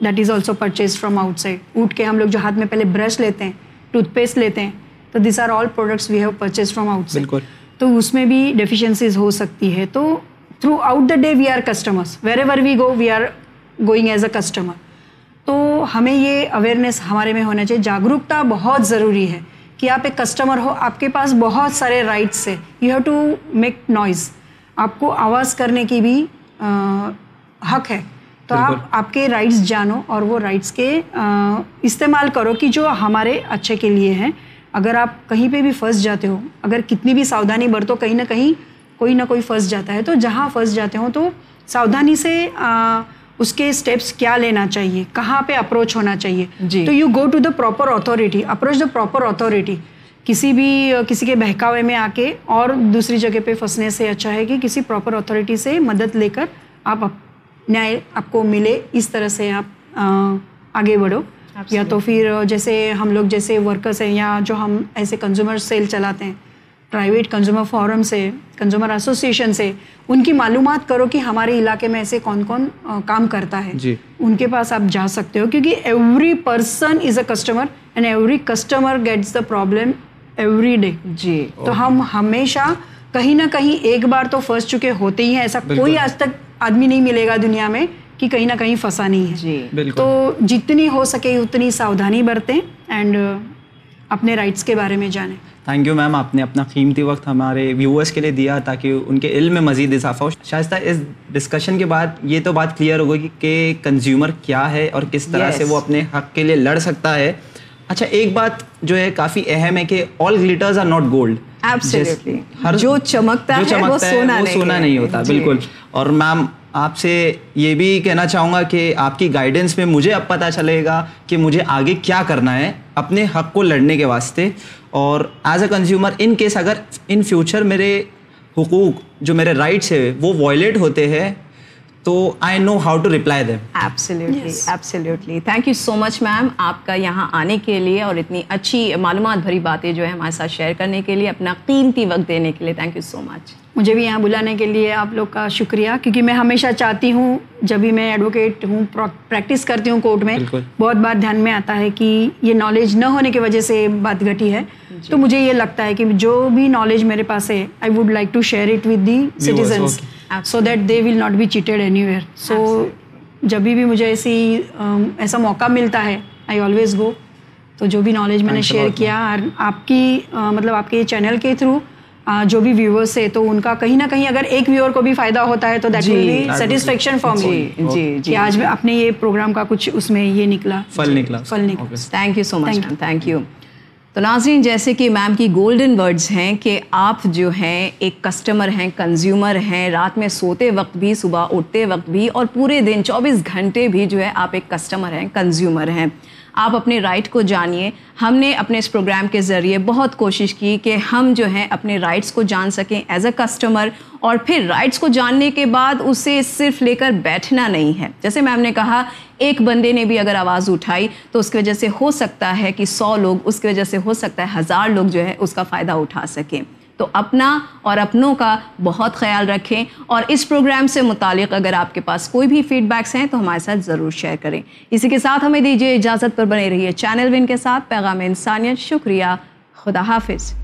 that is also purchase from outside اٹھ کے ہم لوگ جو ہاتھ میں پہلے برش لیتے ہیں ٹوتھ پیسٹ لیتے ہیں تو these are all products we have purchase from outside تو اس میں بھی ڈیفیشنسیز ہو سکتی ہے۔ تو throughout the day we are customers wherever we go we are going as a customer تو ہمیں یہ اویئرنیس ہمارے میں ہونا چاہیے۔ جاگروکتا بہت ضروری ہے کہ آپ ایک کسٹمر ہو آپ کے پاس بہت سارے رائٹس ہے you have to make noise آپ کو آواز کرنے کی بھی حق ہے۔ تو آپ آپ کے رائٹس جانو اور وہ رائٹس کے استعمال کرو کہ جو ہمارے اچھے کے لیے ہیں۔ اگر آپ کہیں پہ بھی پھنس جاتے ہو اگر کتنی بھی ساودھانی برتو کہیں نہ کہیں کوئی نہ کوئی پھنس جاتا ہے۔ تو جہاں پھنس جاتے ہوں تو ساودھانی سے اس کے اسٹیپس کیا لینا چاہیے کہاں پہ اپروچ ہونا چاہیے تو you go to the proper authority approach the proper authority کسی بھی کسی کے بہکاوے میں آ کے اور دوسری جگہ پہ پھنسنے سے اچھا ہے کہ کسی پراپر اتھارٹی سے مدد لے کر آپ نیائے آپ کو ملے اس طرح سے آپ آگے بڑھو یا تو پھر جیسے ہم لوگ جیسے ورکرس ہیں یا جو ہم ایسے کنزیومر سیل چلاتے ہیں پرائیویٹ کنزیومر فورم سے کنزیومر ایسوسیشن سے ان کی معلومات کرو کہ ہمارے علاقے میں ایسے کون کون کام کرتا ہے۔ جی۔ ان کے پاس آپ جا سکتے ہو کیونکہ every person is a customer and every customer gets the problem every day جی۔ تو ہم ہمیشہ کہیں نہ کہیں ایک بار تو پھنس چکے ہوتے ہی ہیں ایسا کوئی آج تک آدمی نہیں ملے گا دنیا میں کہ کہیں نہ کہیں پھنسا نہیں ہے۔ جی۔ تو جتنی ہو سکے اتنی ساودھانی برتیں اینڈ اپنے رائٹس کے بارے میں جانیں۔ تھینک یو میم آپ نے اپنا قیمتی وقت ہمارے ویورس کے لیے دیا تاکہ ان کے علم میں مزید اضافہ ہو۔ شائستہ اس ڈسکشن کے بعد یہ تو بات کلیئر ہو گئی کہ کنزیومر کیا ہے اور کس طرح سے وہ اپنے حق کے لیے لڑ سکتا ہے۔ اچھا ایک بات جو ہے کافی اہم ہے کہ all glitters are not gold جو چمکتا ہے وہ سونا نہیں ہوتا جی۔ بالکل۔ اور میم آپ سے یہ بھی کہنا چاہوں گا کہ آپ کی گائیڈنس میں مجھے اب پتہ چلے گا کہ مجھے آگے کیا کرنا ہے اپنے حق کو لڑنے کے واسطے اور as a consumer in case اگر ان فیوچر میرے حقوق جو میرے رائٹس ہے وہ وائلیٹ ہوتے ہیں تو I know how to reply them absolutely absolutely thank you so much ma'am آپ کا یہاں آنے کے لیے اور اتنی اچھی معلومات بھری باتیں جو ہے ہمارے ساتھ شیئر کرنے کے لیے اپنا قیمتی وقت دینے کے لیے تھینک یو سو مچ مجھے بھی یہاں بلانے کے لیے آپ لوگ کا شکریہ کیونکہ میں ہمیشہ چاہتی ہوں جب بھی میں ایڈوکیٹ ہوں پریکٹس کرتی ہوں کورٹ میں بہت بار دھیان میں آتا ہے کہ یہ نالج نہ ہونے کی وجہ سے بات گھٹی ہے تو مجھے یہ لگتا ہے کہ جو بھی نالج میرے پاس ہے I would like to share it with the citizens so that they will not be cheated anywhere so جب بھی مجھے ایسی ایسا موقع ملتا ہے آئی آلویز گو تو جو بھی نالج میں نے شیئر کیا آپ کی مطلب آپ کے چینل کے تھرو جو بھی ویورس ہے تو ان کا کہیں نہ کہیں اگر ایک ویور کو بھی فائدہ ہوتا ہے تو that will be satisfaction for me جی جی آج اپنے یہ پروگرام کا کچھ اس میں یہ نکلا فل نکلا فل نکلا thank you so much thank you تو ناظرین، جیسے کہ میم کی گولڈن ورڈز ہیں کہ آپ جو ہیں، ایک کسٹمر ہیں کنزیومر ہیں، رات میں سوتے وقت بھی، صبح اٹھتے وقت بھی اور پورے دن، چوبیس گھنٹے بھی جو ہے، آپ ایک کسٹمر ہیں کنزیومر ہیں۔ آپ اپنے رائٹ کو جانیے۔ ہم نے اپنے اس پروگرام کے ذریعے بہت کوشش کی کہ ہم جو ہیں اپنے رائٹس کو جان سکیں ایز اے کسٹمر اور پھر رائٹس کو جاننے کے بعد اسے صرف لے کر بیٹھنا نہیں ہے۔ جیسے میم نے کہا، ایک بندے نے بھی اگر آواز اٹھائی تو اس کی وجہ سے ہو سکتا ہے کہ سو لوگ، اس کی وجہ سے ہو سکتا ہے ہزار لوگ جو ہے اس کا فائدہ اٹھا سکیں۔ تو اپنا اور اپنوں کا بہت خیال رکھیں اور اس پروگرام سے متعلق اگر آپ کے پاس کوئی بھی فیڈ بیکس ہیں تو ہمارے ساتھ ضرور شیئر کریں۔ اسی کے ساتھ ہمیں دیجیے اجازت پر بنے رہیے چینل ون کے ساتھ، پیغام انسانیت، شکریہ، خدا حافظ۔